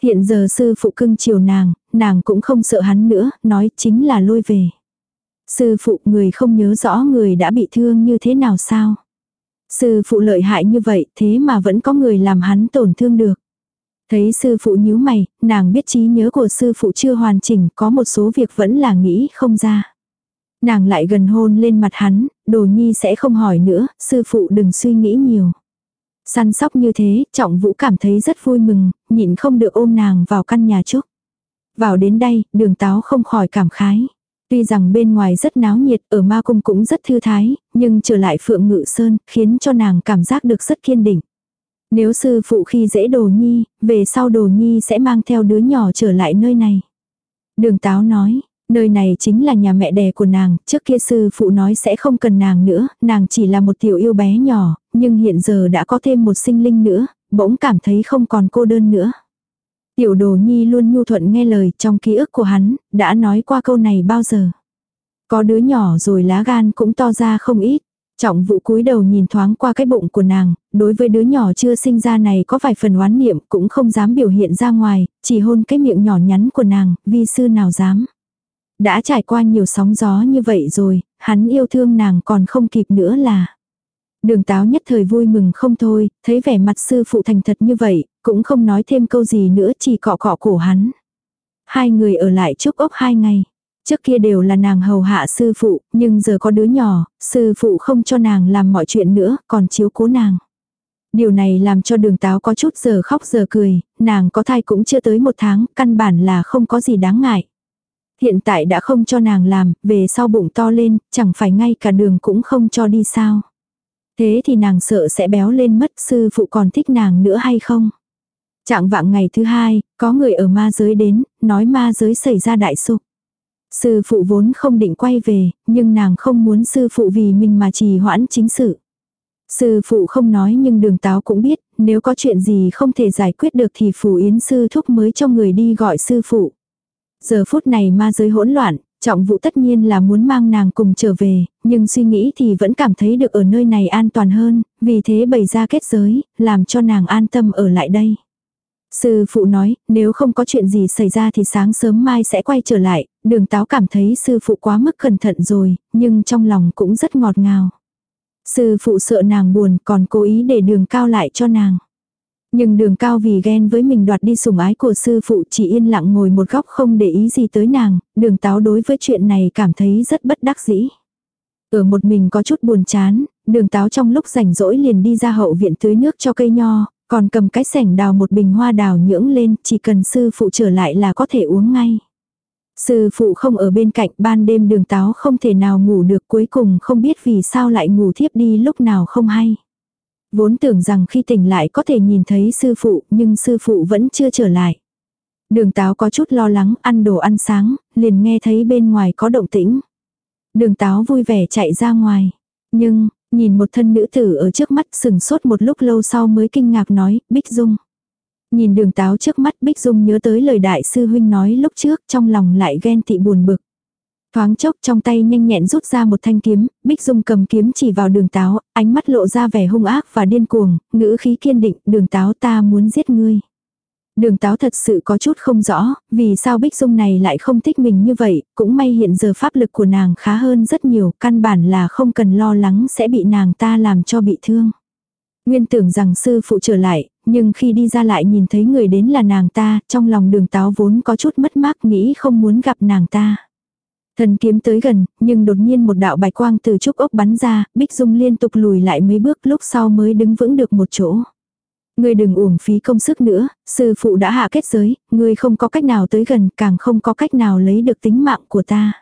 Hiện giờ sư phụ cưng chiều nàng, nàng cũng không sợ hắn nữa, nói chính là lôi về. Sư phụ người không nhớ rõ người đã bị thương như thế nào sao? Sư phụ lợi hại như vậy thế mà vẫn có người làm hắn tổn thương được. Thấy sư phụ nhíu mày, nàng biết trí nhớ của sư phụ chưa hoàn chỉnh, có một số việc vẫn là nghĩ không ra. Nàng lại gần hôn lên mặt hắn, đồ nhi sẽ không hỏi nữa, sư phụ đừng suy nghĩ nhiều. Săn sóc như thế, trọng vũ cảm thấy rất vui mừng, nhịn không được ôm nàng vào căn nhà trúc. Vào đến đây, đường táo không khỏi cảm khái. Tuy rằng bên ngoài rất náo nhiệt, ở ma cung cũng rất thư thái, nhưng trở lại phượng ngự sơn, khiến cho nàng cảm giác được rất kiên định. Nếu sư phụ khi dễ đồ nhi, về sau đồ nhi sẽ mang theo đứa nhỏ trở lại nơi này. Đường táo nói, nơi này chính là nhà mẹ đẻ của nàng, trước kia sư phụ nói sẽ không cần nàng nữa, nàng chỉ là một tiểu yêu bé nhỏ, nhưng hiện giờ đã có thêm một sinh linh nữa, bỗng cảm thấy không còn cô đơn nữa. Tiểu đồ nhi luôn nhu thuận nghe lời trong ký ức của hắn, đã nói qua câu này bao giờ. Có đứa nhỏ rồi lá gan cũng to ra không ít. Trọng vụ cúi đầu nhìn thoáng qua cái bụng của nàng, đối với đứa nhỏ chưa sinh ra này có vài phần oán niệm cũng không dám biểu hiện ra ngoài, chỉ hôn cái miệng nhỏ nhắn của nàng, vi sư nào dám. Đã trải qua nhiều sóng gió như vậy rồi, hắn yêu thương nàng còn không kịp nữa là. Đường táo nhất thời vui mừng không thôi, thấy vẻ mặt sư phụ thành thật như vậy, cũng không nói thêm câu gì nữa chỉ cọ cọ cổ hắn. Hai người ở lại chúc ốc hai ngày. Trước kia đều là nàng hầu hạ sư phụ, nhưng giờ có đứa nhỏ, sư phụ không cho nàng làm mọi chuyện nữa, còn chiếu cố nàng. Điều này làm cho đường táo có chút giờ khóc giờ cười, nàng có thai cũng chưa tới một tháng, căn bản là không có gì đáng ngại. Hiện tại đã không cho nàng làm, về sau bụng to lên, chẳng phải ngay cả đường cũng không cho đi sao. Thế thì nàng sợ sẽ béo lên mất sư phụ còn thích nàng nữa hay không? Trạng vạng ngày thứ hai, có người ở ma giới đến, nói ma giới xảy ra đại sục. Sư phụ vốn không định quay về, nhưng nàng không muốn sư phụ vì mình mà trì hoãn chính sự. Sư phụ không nói nhưng đường táo cũng biết, nếu có chuyện gì không thể giải quyết được thì phủ yến sư thúc mới cho người đi gọi sư phụ. Giờ phút này ma giới hỗn loạn, trọng vụ tất nhiên là muốn mang nàng cùng trở về, nhưng suy nghĩ thì vẫn cảm thấy được ở nơi này an toàn hơn, vì thế bày ra kết giới, làm cho nàng an tâm ở lại đây. Sư phụ nói, nếu không có chuyện gì xảy ra thì sáng sớm mai sẽ quay trở lại, đường táo cảm thấy sư phụ quá mức cẩn thận rồi, nhưng trong lòng cũng rất ngọt ngào. Sư phụ sợ nàng buồn còn cố ý để đường cao lại cho nàng. Nhưng đường cao vì ghen với mình đoạt đi sủng ái của sư phụ chỉ yên lặng ngồi một góc không để ý gì tới nàng, đường táo đối với chuyện này cảm thấy rất bất đắc dĩ. Ở một mình có chút buồn chán, Đường táo trong lúc rảnh rỗi liền đi ra hậu viện tưới nước cho cây nho, còn cầm cái sẻng đào một bình hoa đào nhưỡng lên, chỉ cần sư phụ trở lại là có thể uống ngay. Sư phụ không ở bên cạnh ban đêm đường táo không thể nào ngủ được cuối cùng không biết vì sao lại ngủ thiếp đi lúc nào không hay. Vốn tưởng rằng khi tỉnh lại có thể nhìn thấy sư phụ nhưng sư phụ vẫn chưa trở lại. Đường táo có chút lo lắng ăn đồ ăn sáng, liền nghe thấy bên ngoài có động tĩnh. Đường táo vui vẻ chạy ra ngoài. Nhưng, nhìn một thân nữ tử ở trước mắt sừng sốt một lúc lâu sau mới kinh ngạc nói, Bích Dung. Nhìn đường táo trước mắt Bích Dung nhớ tới lời đại sư huynh nói lúc trước trong lòng lại ghen tị buồn bực. Thoáng chốc trong tay nhanh nhẹn rút ra một thanh kiếm, Bích Dung cầm kiếm chỉ vào đường táo, ánh mắt lộ ra vẻ hung ác và điên cuồng, ngữ khí kiên định, đường táo ta muốn giết ngươi. Đường táo thật sự có chút không rõ, vì sao Bích Dung này lại không thích mình như vậy, cũng may hiện giờ pháp lực của nàng khá hơn rất nhiều, căn bản là không cần lo lắng sẽ bị nàng ta làm cho bị thương. Nguyên tưởng rằng sư phụ trở lại, nhưng khi đi ra lại nhìn thấy người đến là nàng ta, trong lòng đường táo vốn có chút mất mát nghĩ không muốn gặp nàng ta. Thần kiếm tới gần, nhưng đột nhiên một đạo bạch quang từ trúc ốc bắn ra, Bích Dung liên tục lùi lại mấy bước lúc sau mới đứng vững được một chỗ. Ngươi đừng uổng phí công sức nữa, sư phụ đã hạ kết giới, ngươi không có cách nào tới gần, càng không có cách nào lấy được tính mạng của ta.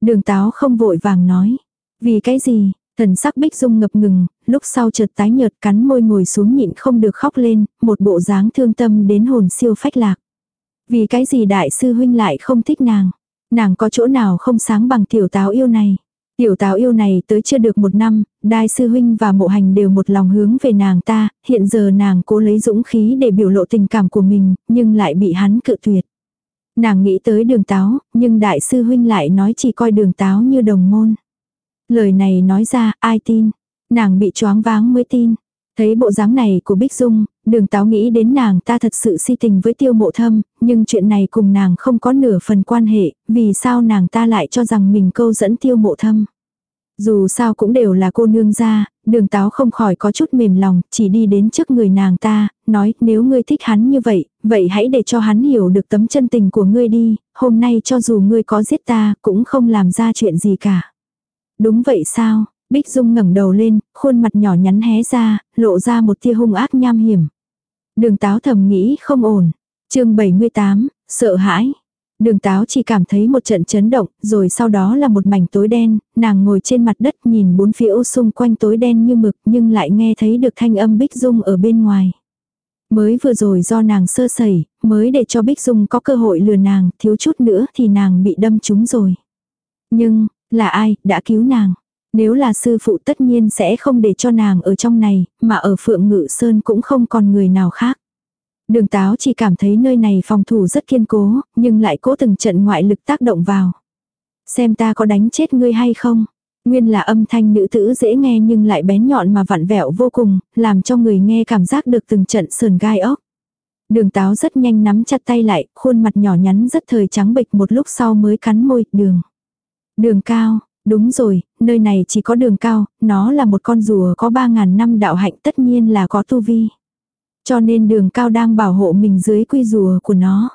Đường táo không vội vàng nói. Vì cái gì, thần sắc bích dung ngập ngừng, lúc sau chợt tái nhợt cắn môi ngồi xuống nhịn không được khóc lên, một bộ dáng thương tâm đến hồn siêu phách lạc. Vì cái gì đại sư huynh lại không thích nàng, nàng có chỗ nào không sáng bằng tiểu táo yêu này. Tiểu táo yêu này tới chưa được một năm, đai sư huynh và mộ hành đều một lòng hướng về nàng ta, hiện giờ nàng cố lấy dũng khí để biểu lộ tình cảm của mình, nhưng lại bị hắn cự tuyệt. Nàng nghĩ tới đường táo, nhưng đại sư huynh lại nói chỉ coi đường táo như đồng môn. Lời này nói ra, ai tin? Nàng bị choáng váng mới tin. Thấy bộ dáng này của Bích Dung, đường táo nghĩ đến nàng ta thật sự si tình với tiêu mộ thâm, nhưng chuyện này cùng nàng không có nửa phần quan hệ, vì sao nàng ta lại cho rằng mình câu dẫn tiêu mộ thâm. Dù sao cũng đều là cô nương gia, đường táo không khỏi có chút mềm lòng, chỉ đi đến trước người nàng ta, nói nếu ngươi thích hắn như vậy, vậy hãy để cho hắn hiểu được tấm chân tình của ngươi đi, hôm nay cho dù ngươi có giết ta, cũng không làm ra chuyện gì cả. Đúng vậy sao, Bích Dung ngẩng đầu lên, khuôn mặt nhỏ nhắn hé ra, lộ ra một tia hung ác nham hiểm. Đường táo thầm nghĩ không ổn. chương 78, sợ hãi. Đường táo chỉ cảm thấy một trận chấn động, rồi sau đó là một mảnh tối đen, nàng ngồi trên mặt đất nhìn bốn phía xung quanh tối đen như mực nhưng lại nghe thấy được thanh âm Bích Dung ở bên ngoài. Mới vừa rồi do nàng sơ sẩy, mới để cho Bích Dung có cơ hội lừa nàng, thiếu chút nữa thì nàng bị đâm trúng rồi. Nhưng, là ai, đã cứu nàng? Nếu là sư phụ tất nhiên sẽ không để cho nàng ở trong này, mà ở Phượng Ngự Sơn cũng không còn người nào khác. Đường táo chỉ cảm thấy nơi này phòng thủ rất kiên cố, nhưng lại cố từng trận ngoại lực tác động vào. Xem ta có đánh chết ngươi hay không? Nguyên là âm thanh nữ tử dễ nghe nhưng lại bén nhọn mà vặn vẹo vô cùng, làm cho người nghe cảm giác được từng trận sườn gai ốc. Đường táo rất nhanh nắm chặt tay lại, khuôn mặt nhỏ nhắn rất thời trắng bệch một lúc sau mới cắn môi, đường. Đường cao, Đúng rồi, nơi này chỉ có đường cao, nó là một con rùa có 3.000 năm đạo hạnh tất nhiên là có tu vi. Cho nên đường cao đang bảo hộ mình dưới quy rùa của nó.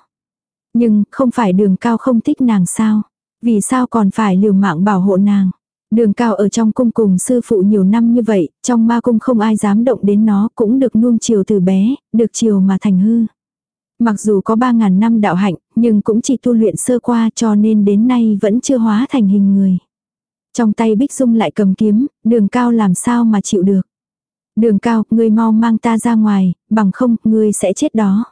Nhưng không phải đường cao không thích nàng sao? Vì sao còn phải liều mạng bảo hộ nàng? Đường cao ở trong cung cùng sư phụ nhiều năm như vậy, trong ma cung không ai dám động đến nó cũng được nuông chiều từ bé, được chiều mà thành hư. Mặc dù có 3.000 năm đạo hạnh, nhưng cũng chỉ tu luyện sơ qua cho nên đến nay vẫn chưa hóa thành hình người. Trong tay Bích Dung lại cầm kiếm, đường cao làm sao mà chịu được. Đường cao, ngươi mau mang ta ra ngoài, bằng không, ngươi sẽ chết đó.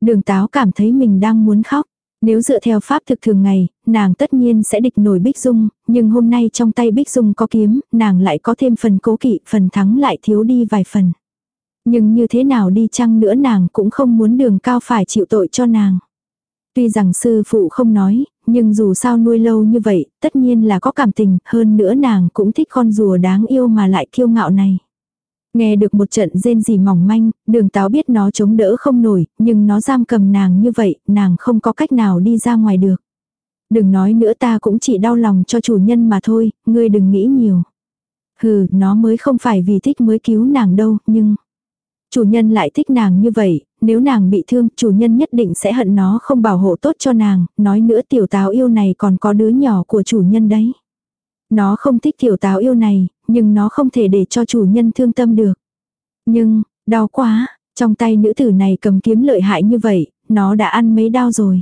Đường táo cảm thấy mình đang muốn khóc. Nếu dựa theo pháp thực thường ngày, nàng tất nhiên sẽ địch nổi Bích Dung, nhưng hôm nay trong tay Bích Dung có kiếm, nàng lại có thêm phần cố kỵ, phần thắng lại thiếu đi vài phần. Nhưng như thế nào đi chăng nữa nàng cũng không muốn đường cao phải chịu tội cho nàng. Tuy rằng sư phụ không nói, nhưng dù sao nuôi lâu như vậy, tất nhiên là có cảm tình, hơn nữa nàng cũng thích con rùa đáng yêu mà lại kiêu ngạo này. Nghe được một trận rên gì mỏng manh, đường táo biết nó chống đỡ không nổi, nhưng nó giam cầm nàng như vậy, nàng không có cách nào đi ra ngoài được. Đừng nói nữa ta cũng chỉ đau lòng cho chủ nhân mà thôi, ngươi đừng nghĩ nhiều. Hừ, nó mới không phải vì thích mới cứu nàng đâu, nhưng... Chủ nhân lại thích nàng như vậy, nếu nàng bị thương, chủ nhân nhất định sẽ hận nó không bảo hộ tốt cho nàng, nói nữa tiểu táo yêu này còn có đứa nhỏ của chủ nhân đấy. Nó không thích tiểu táo yêu này, nhưng nó không thể để cho chủ nhân thương tâm được. Nhưng, đau quá, trong tay nữ tử này cầm kiếm lợi hại như vậy, nó đã ăn mấy đau rồi.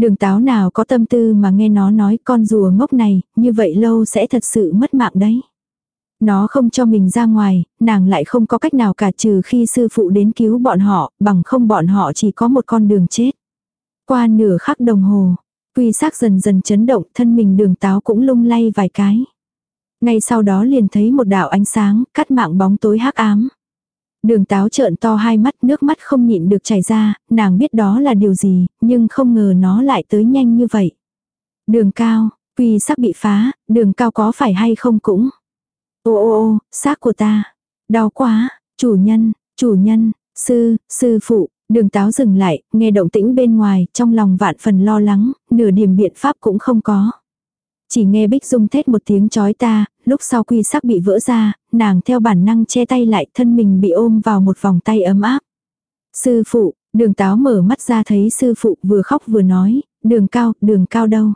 Đường táo nào có tâm tư mà nghe nó nói con rùa ngốc này, như vậy lâu sẽ thật sự mất mạng đấy. Nó không cho mình ra ngoài, nàng lại không có cách nào cả trừ khi sư phụ đến cứu bọn họ, bằng không bọn họ chỉ có một con đường chết. Qua nửa khắc đồng hồ, quy sắc dần dần chấn động, thân mình đường táo cũng lung lay vài cái. Ngay sau đó liền thấy một đạo ánh sáng, cắt mạng bóng tối hắc ám. Đường táo trợn to hai mắt nước mắt không nhịn được chảy ra, nàng biết đó là điều gì, nhưng không ngờ nó lại tới nhanh như vậy. Đường cao, quy sắc bị phá, đường cao có phải hay không cũng. Ô ô ô, xác của ta. Đau quá, chủ nhân, chủ nhân, sư, sư phụ, đường táo dừng lại, nghe động tĩnh bên ngoài, trong lòng vạn phần lo lắng, nửa điểm biện pháp cũng không có. Chỉ nghe Bích Dung thét một tiếng chói ta, lúc sau quy sắc bị vỡ ra, nàng theo bản năng che tay lại thân mình bị ôm vào một vòng tay ấm áp. Sư phụ, đường táo mở mắt ra thấy sư phụ vừa khóc vừa nói, đường cao, đường cao đâu.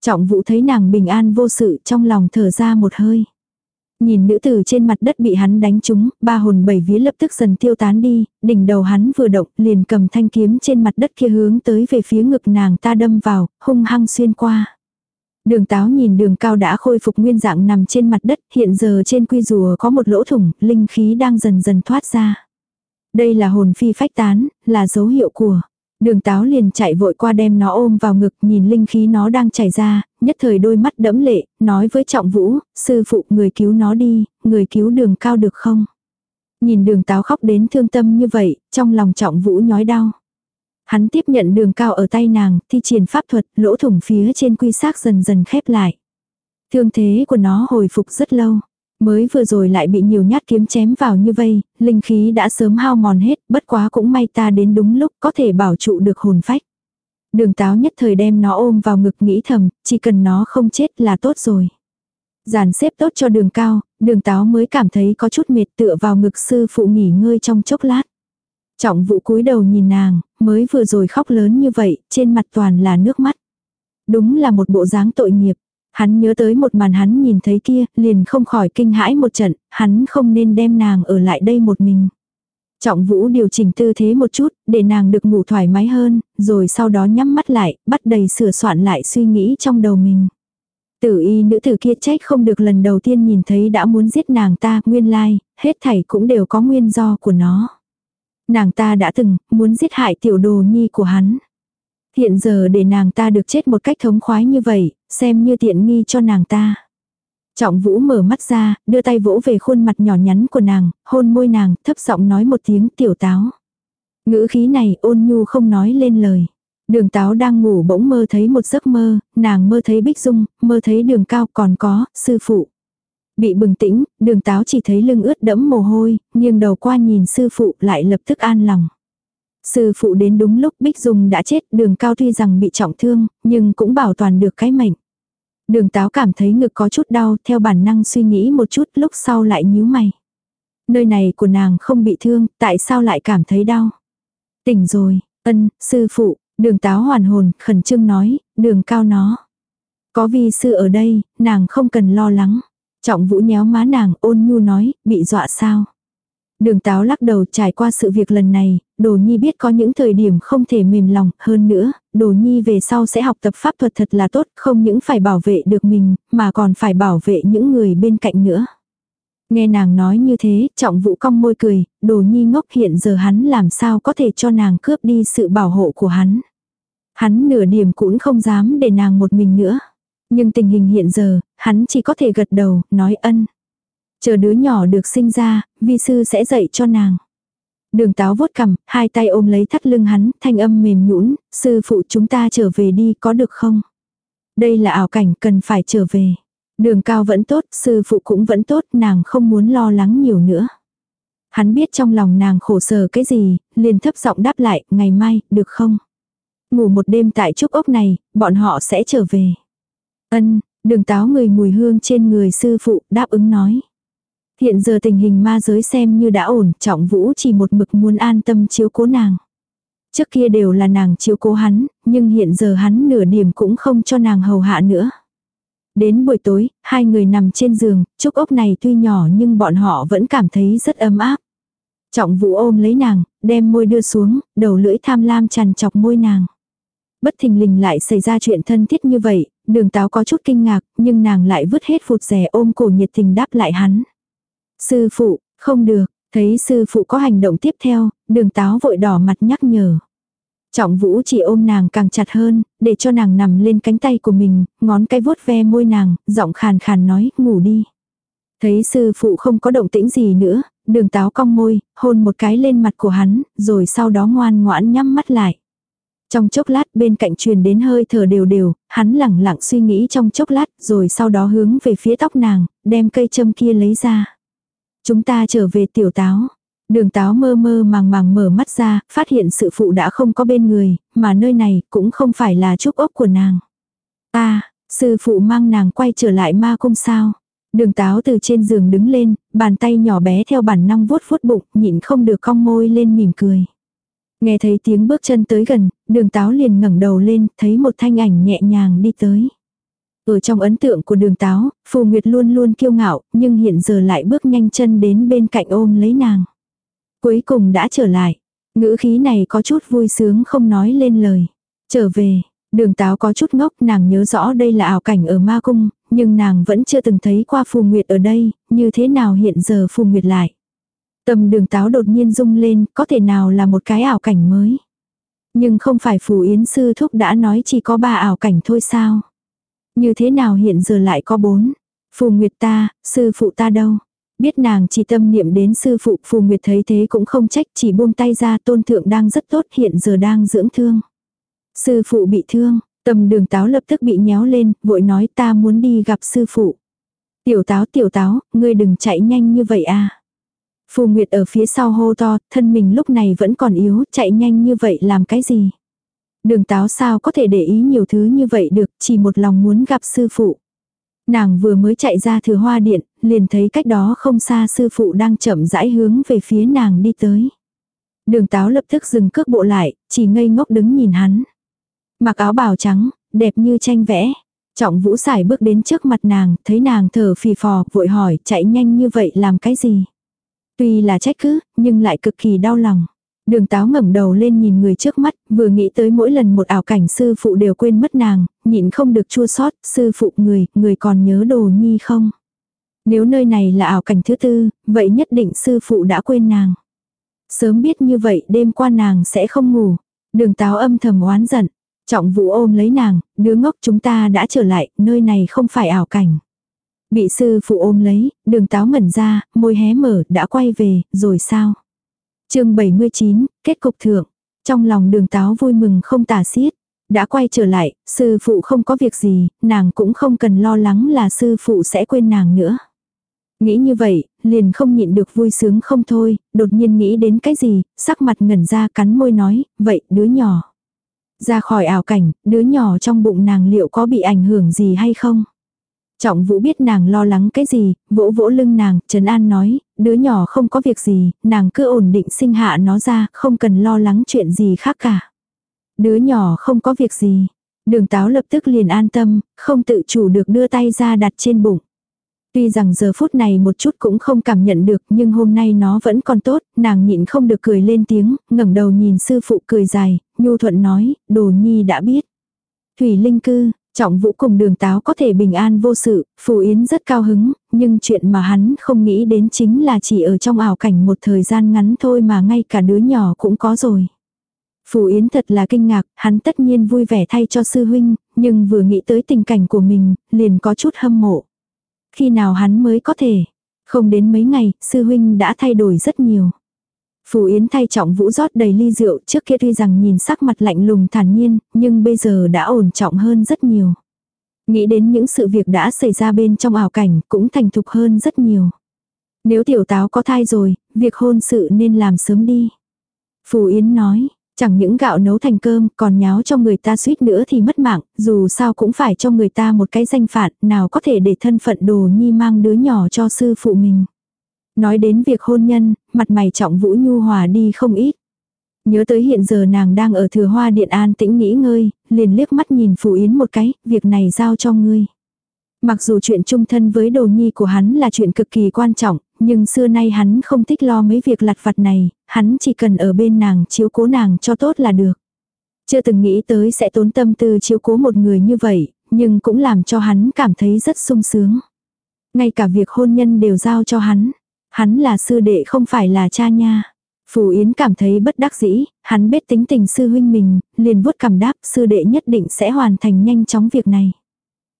Trọng vũ thấy nàng bình an vô sự trong lòng thở ra một hơi. Nhìn nữ tử trên mặt đất bị hắn đánh trúng, ba hồn bảy vía lập tức dần tiêu tán đi, đỉnh đầu hắn vừa động liền cầm thanh kiếm trên mặt đất kia hướng tới về phía ngực nàng ta đâm vào, hung hăng xuyên qua. Đường táo nhìn đường cao đã khôi phục nguyên dạng nằm trên mặt đất, hiện giờ trên quy rùa có một lỗ thủng, linh khí đang dần dần thoát ra. Đây là hồn phi phách tán, là dấu hiệu của. Đường táo liền chạy vội qua đem nó ôm vào ngực nhìn linh khí nó đang chảy ra, nhất thời đôi mắt đẫm lệ, nói với trọng vũ, sư phụ người cứu nó đi, người cứu đường cao được không? Nhìn đường táo khóc đến thương tâm như vậy, trong lòng trọng vũ nhói đau. Hắn tiếp nhận đường cao ở tay nàng, thi triển pháp thuật, lỗ thủng phía trên quy xác dần dần khép lại. Thương thế của nó hồi phục rất lâu. Mới vừa rồi lại bị nhiều nhát kiếm chém vào như vây, linh khí đã sớm hao mòn hết, bất quá cũng may ta đến đúng lúc có thể bảo trụ được hồn phách. Đường táo nhất thời đem nó ôm vào ngực nghĩ thầm, chỉ cần nó không chết là tốt rồi. Giàn xếp tốt cho đường cao, đường táo mới cảm thấy có chút mệt tựa vào ngực sư phụ nghỉ ngơi trong chốc lát. Trọng vụ cúi đầu nhìn nàng, mới vừa rồi khóc lớn như vậy, trên mặt toàn là nước mắt. Đúng là một bộ dáng tội nghiệp. Hắn nhớ tới một màn hắn nhìn thấy kia, liền không khỏi kinh hãi một trận, hắn không nên đem nàng ở lại đây một mình. Trọng vũ điều chỉnh tư thế một chút, để nàng được ngủ thoải mái hơn, rồi sau đó nhắm mắt lại, bắt đầy sửa soạn lại suy nghĩ trong đầu mình. Tử y nữ tử kia trách không được lần đầu tiên nhìn thấy đã muốn giết nàng ta, nguyên lai, hết thảy cũng đều có nguyên do của nó. Nàng ta đã từng, muốn giết hại tiểu đồ nhi của hắn. Hiện giờ để nàng ta được chết một cách thống khoái như vậy, xem như tiện nghi cho nàng ta. Trọng Vũ mở mắt ra, đưa tay vỗ về khuôn mặt nhỏ nhắn của nàng, hôn môi nàng, thấp giọng nói một tiếng tiểu táo. Ngữ khí này ôn nhu không nói lên lời. Đường táo đang ngủ bỗng mơ thấy một giấc mơ, nàng mơ thấy Bích Dung, mơ thấy đường cao còn có, sư phụ. Bị bừng tĩnh, đường táo chỉ thấy lưng ướt đẫm mồ hôi, nghiêng đầu qua nhìn sư phụ lại lập tức an lòng. Sư phụ đến đúng lúc Bích Dung đã chết, đường cao tuy rằng bị trọng thương, nhưng cũng bảo toàn được cái mệnh. Đường táo cảm thấy ngực có chút đau, theo bản năng suy nghĩ một chút lúc sau lại nhíu mày. Nơi này của nàng không bị thương, tại sao lại cảm thấy đau? Tỉnh rồi, ân, sư phụ, đường táo hoàn hồn, khẩn trương nói, đường cao nó. Có vi sư ở đây, nàng không cần lo lắng. Trọng vũ nhéo má nàng ôn nhu nói, bị dọa sao? Đường táo lắc đầu trải qua sự việc lần này, đồ nhi biết có những thời điểm không thể mềm lòng, hơn nữa, đồ nhi về sau sẽ học tập pháp thuật thật là tốt, không những phải bảo vệ được mình, mà còn phải bảo vệ những người bên cạnh nữa. Nghe nàng nói như thế, trọng vũ cong môi cười, đồ nhi ngốc hiện giờ hắn làm sao có thể cho nàng cướp đi sự bảo hộ của hắn. Hắn nửa điểm cũng không dám để nàng một mình nữa. Nhưng tình hình hiện giờ, hắn chỉ có thể gật đầu, nói ân. Chờ đứa nhỏ được sinh ra, vi sư sẽ dạy cho nàng. Đường táo vuốt cầm hai tay ôm lấy thắt lưng hắn, thanh âm mềm nhũn, sư phụ chúng ta trở về đi có được không? Đây là ảo cảnh cần phải trở về. Đường cao vẫn tốt, sư phụ cũng vẫn tốt, nàng không muốn lo lắng nhiều nữa. Hắn biết trong lòng nàng khổ sở cái gì, liền thấp giọng đáp lại, ngày mai, được không? Ngủ một đêm tại trúc ốc này, bọn họ sẽ trở về. Ân, đường táo người mùi hương trên người sư phụ, đáp ứng nói. Hiện giờ tình hình ma giới xem như đã ổn, trọng vũ chỉ một mực muốn an tâm chiếu cố nàng. Trước kia đều là nàng chiếu cố hắn, nhưng hiện giờ hắn nửa điểm cũng không cho nàng hầu hạ nữa. Đến buổi tối, hai người nằm trên giường, trúc ốc này tuy nhỏ nhưng bọn họ vẫn cảm thấy rất ấm áp. Trọng vũ ôm lấy nàng, đem môi đưa xuống, đầu lưỡi tham lam tràn chọc môi nàng. Bất thình lình lại xảy ra chuyện thân thiết như vậy, đường táo có chút kinh ngạc, nhưng nàng lại vứt hết phụt rẻ ôm cổ nhiệt tình đáp lại hắn. Sư phụ, không được, thấy sư phụ có hành động tiếp theo, đường táo vội đỏ mặt nhắc nhở. Trọng vũ chỉ ôm nàng càng chặt hơn, để cho nàng nằm lên cánh tay của mình, ngón cái vuốt ve môi nàng, giọng khàn khàn nói, ngủ đi. Thấy sư phụ không có động tĩnh gì nữa, đường táo cong môi, hôn một cái lên mặt của hắn, rồi sau đó ngoan ngoãn nhắm mắt lại. Trong chốc lát bên cạnh truyền đến hơi thở đều đều, hắn lẳng lặng suy nghĩ trong chốc lát, rồi sau đó hướng về phía tóc nàng, đem cây châm kia lấy ra. Chúng ta trở về tiểu táo. Đường táo mơ mơ màng màng mở mắt ra, phát hiện sự phụ đã không có bên người, mà nơi này cũng không phải là trúc ốc của nàng. Ta, sư phụ mang nàng quay trở lại ma cung sao. Đường táo từ trên giường đứng lên, bàn tay nhỏ bé theo bản năng vuốt vuốt bụng, nhịn không được cong môi lên mỉm cười. Nghe thấy tiếng bước chân tới gần, đường táo liền ngẩng đầu lên, thấy một thanh ảnh nhẹ nhàng đi tới. Ở trong ấn tượng của đường táo, Phù Nguyệt luôn luôn kiêu ngạo, nhưng hiện giờ lại bước nhanh chân đến bên cạnh ôm lấy nàng. Cuối cùng đã trở lại. Ngữ khí này có chút vui sướng không nói lên lời. Trở về, đường táo có chút ngốc nàng nhớ rõ đây là ảo cảnh ở ma cung, nhưng nàng vẫn chưa từng thấy qua Phù Nguyệt ở đây, như thế nào hiện giờ Phù Nguyệt lại. Tâm đường táo đột nhiên rung lên, có thể nào là một cái ảo cảnh mới. Nhưng không phải Phù Yến Sư Thúc đã nói chỉ có ba ảo cảnh thôi sao. Như thế nào hiện giờ lại có bốn. Phù Nguyệt ta, sư phụ ta đâu. Biết nàng chỉ tâm niệm đến sư phụ Phù Nguyệt thấy thế cũng không trách chỉ buông tay ra tôn thượng đang rất tốt hiện giờ đang dưỡng thương. Sư phụ bị thương, tầm đường táo lập tức bị nhéo lên, vội nói ta muốn đi gặp sư phụ. Tiểu táo tiểu táo, ngươi đừng chạy nhanh như vậy à. Phù Nguyệt ở phía sau hô to, thân mình lúc này vẫn còn yếu, chạy nhanh như vậy làm cái gì. Đường táo sao có thể để ý nhiều thứ như vậy được, chỉ một lòng muốn gặp sư phụ. Nàng vừa mới chạy ra thừa hoa điện, liền thấy cách đó không xa sư phụ đang chậm rãi hướng về phía nàng đi tới. Đường táo lập tức dừng cước bộ lại, chỉ ngây ngốc đứng nhìn hắn. Mặc áo bào trắng, đẹp như tranh vẽ. Trọng vũ sải bước đến trước mặt nàng, thấy nàng thở phì phò, vội hỏi, chạy nhanh như vậy làm cái gì? Tuy là trách cứ, nhưng lại cực kỳ đau lòng. Đường táo ngẩng đầu lên nhìn người trước mắt, vừa nghĩ tới mỗi lần một ảo cảnh sư phụ đều quên mất nàng, nhịn không được chua sót, sư phụ người, người còn nhớ đồ nhi không? Nếu nơi này là ảo cảnh thứ tư, vậy nhất định sư phụ đã quên nàng. Sớm biết như vậy đêm qua nàng sẽ không ngủ. Đường táo âm thầm oán giận. Trọng vũ ôm lấy nàng, đứa ngốc chúng ta đã trở lại, nơi này không phải ảo cảnh. Bị sư phụ ôm lấy, đường táo ngẩn ra, môi hé mở, đã quay về, rồi sao? Chương 79, kết cục thượng. Trong lòng đường táo vui mừng không tả xiết. Đã quay trở lại, sư phụ không có việc gì, nàng cũng không cần lo lắng là sư phụ sẽ quên nàng nữa. Nghĩ như vậy, liền không nhịn được vui sướng không thôi, đột nhiên nghĩ đến cái gì, sắc mặt ngẩn ra cắn môi nói, vậy đứa nhỏ. Ra khỏi ảo cảnh, đứa nhỏ trong bụng nàng liệu có bị ảnh hưởng gì hay không? Trọng vũ biết nàng lo lắng cái gì, vỗ vỗ lưng nàng, Trấn An nói, đứa nhỏ không có việc gì, nàng cứ ổn định sinh hạ nó ra, không cần lo lắng chuyện gì khác cả. Đứa nhỏ không có việc gì. Đường táo lập tức liền an tâm, không tự chủ được đưa tay ra đặt trên bụng. Tuy rằng giờ phút này một chút cũng không cảm nhận được nhưng hôm nay nó vẫn còn tốt, nàng nhịn không được cười lên tiếng, ngẩng đầu nhìn sư phụ cười dài, nhu thuận nói, đồ nhi đã biết. Thủy Linh Cư, Trọng vũ cùng đường táo có thể bình an vô sự, Phù Yến rất cao hứng, nhưng chuyện mà hắn không nghĩ đến chính là chỉ ở trong ảo cảnh một thời gian ngắn thôi mà ngay cả đứa nhỏ cũng có rồi. Phù Yến thật là kinh ngạc, hắn tất nhiên vui vẻ thay cho sư huynh, nhưng vừa nghĩ tới tình cảnh của mình, liền có chút hâm mộ. Khi nào hắn mới có thể? Không đến mấy ngày, sư huynh đã thay đổi rất nhiều. Phù Yến thay trọng vũ rót đầy ly rượu trước kia tuy rằng nhìn sắc mặt lạnh lùng thản nhiên, nhưng bây giờ đã ổn trọng hơn rất nhiều. Nghĩ đến những sự việc đã xảy ra bên trong ảo cảnh cũng thành thục hơn rất nhiều. Nếu tiểu táo có thai rồi, việc hôn sự nên làm sớm đi. Phù Yến nói, chẳng những gạo nấu thành cơm còn nháo cho người ta suýt nữa thì mất mạng, dù sao cũng phải cho người ta một cái danh phạt nào có thể để thân phận đồ nhi mang đứa nhỏ cho sư phụ mình. Nói đến việc hôn nhân, mặt mày trọng vũ nhu hòa đi không ít. Nhớ tới hiện giờ nàng đang ở thừa hoa điện an tĩnh nghỉ ngơi, liền liếc mắt nhìn Phù Yến một cái, việc này giao cho ngươi. Mặc dù chuyện chung thân với đồ nhi của hắn là chuyện cực kỳ quan trọng, nhưng xưa nay hắn không thích lo mấy việc lặt vặt này, hắn chỉ cần ở bên nàng chiếu cố nàng cho tốt là được. Chưa từng nghĩ tới sẽ tốn tâm tư chiếu cố một người như vậy, nhưng cũng làm cho hắn cảm thấy rất sung sướng. Ngay cả việc hôn nhân đều giao cho hắn. Hắn là sư đệ không phải là cha nha. Phù Yến cảm thấy bất đắc dĩ, hắn biết tính tình sư huynh mình, liền vuốt cảm đáp sư đệ nhất định sẽ hoàn thành nhanh chóng việc này.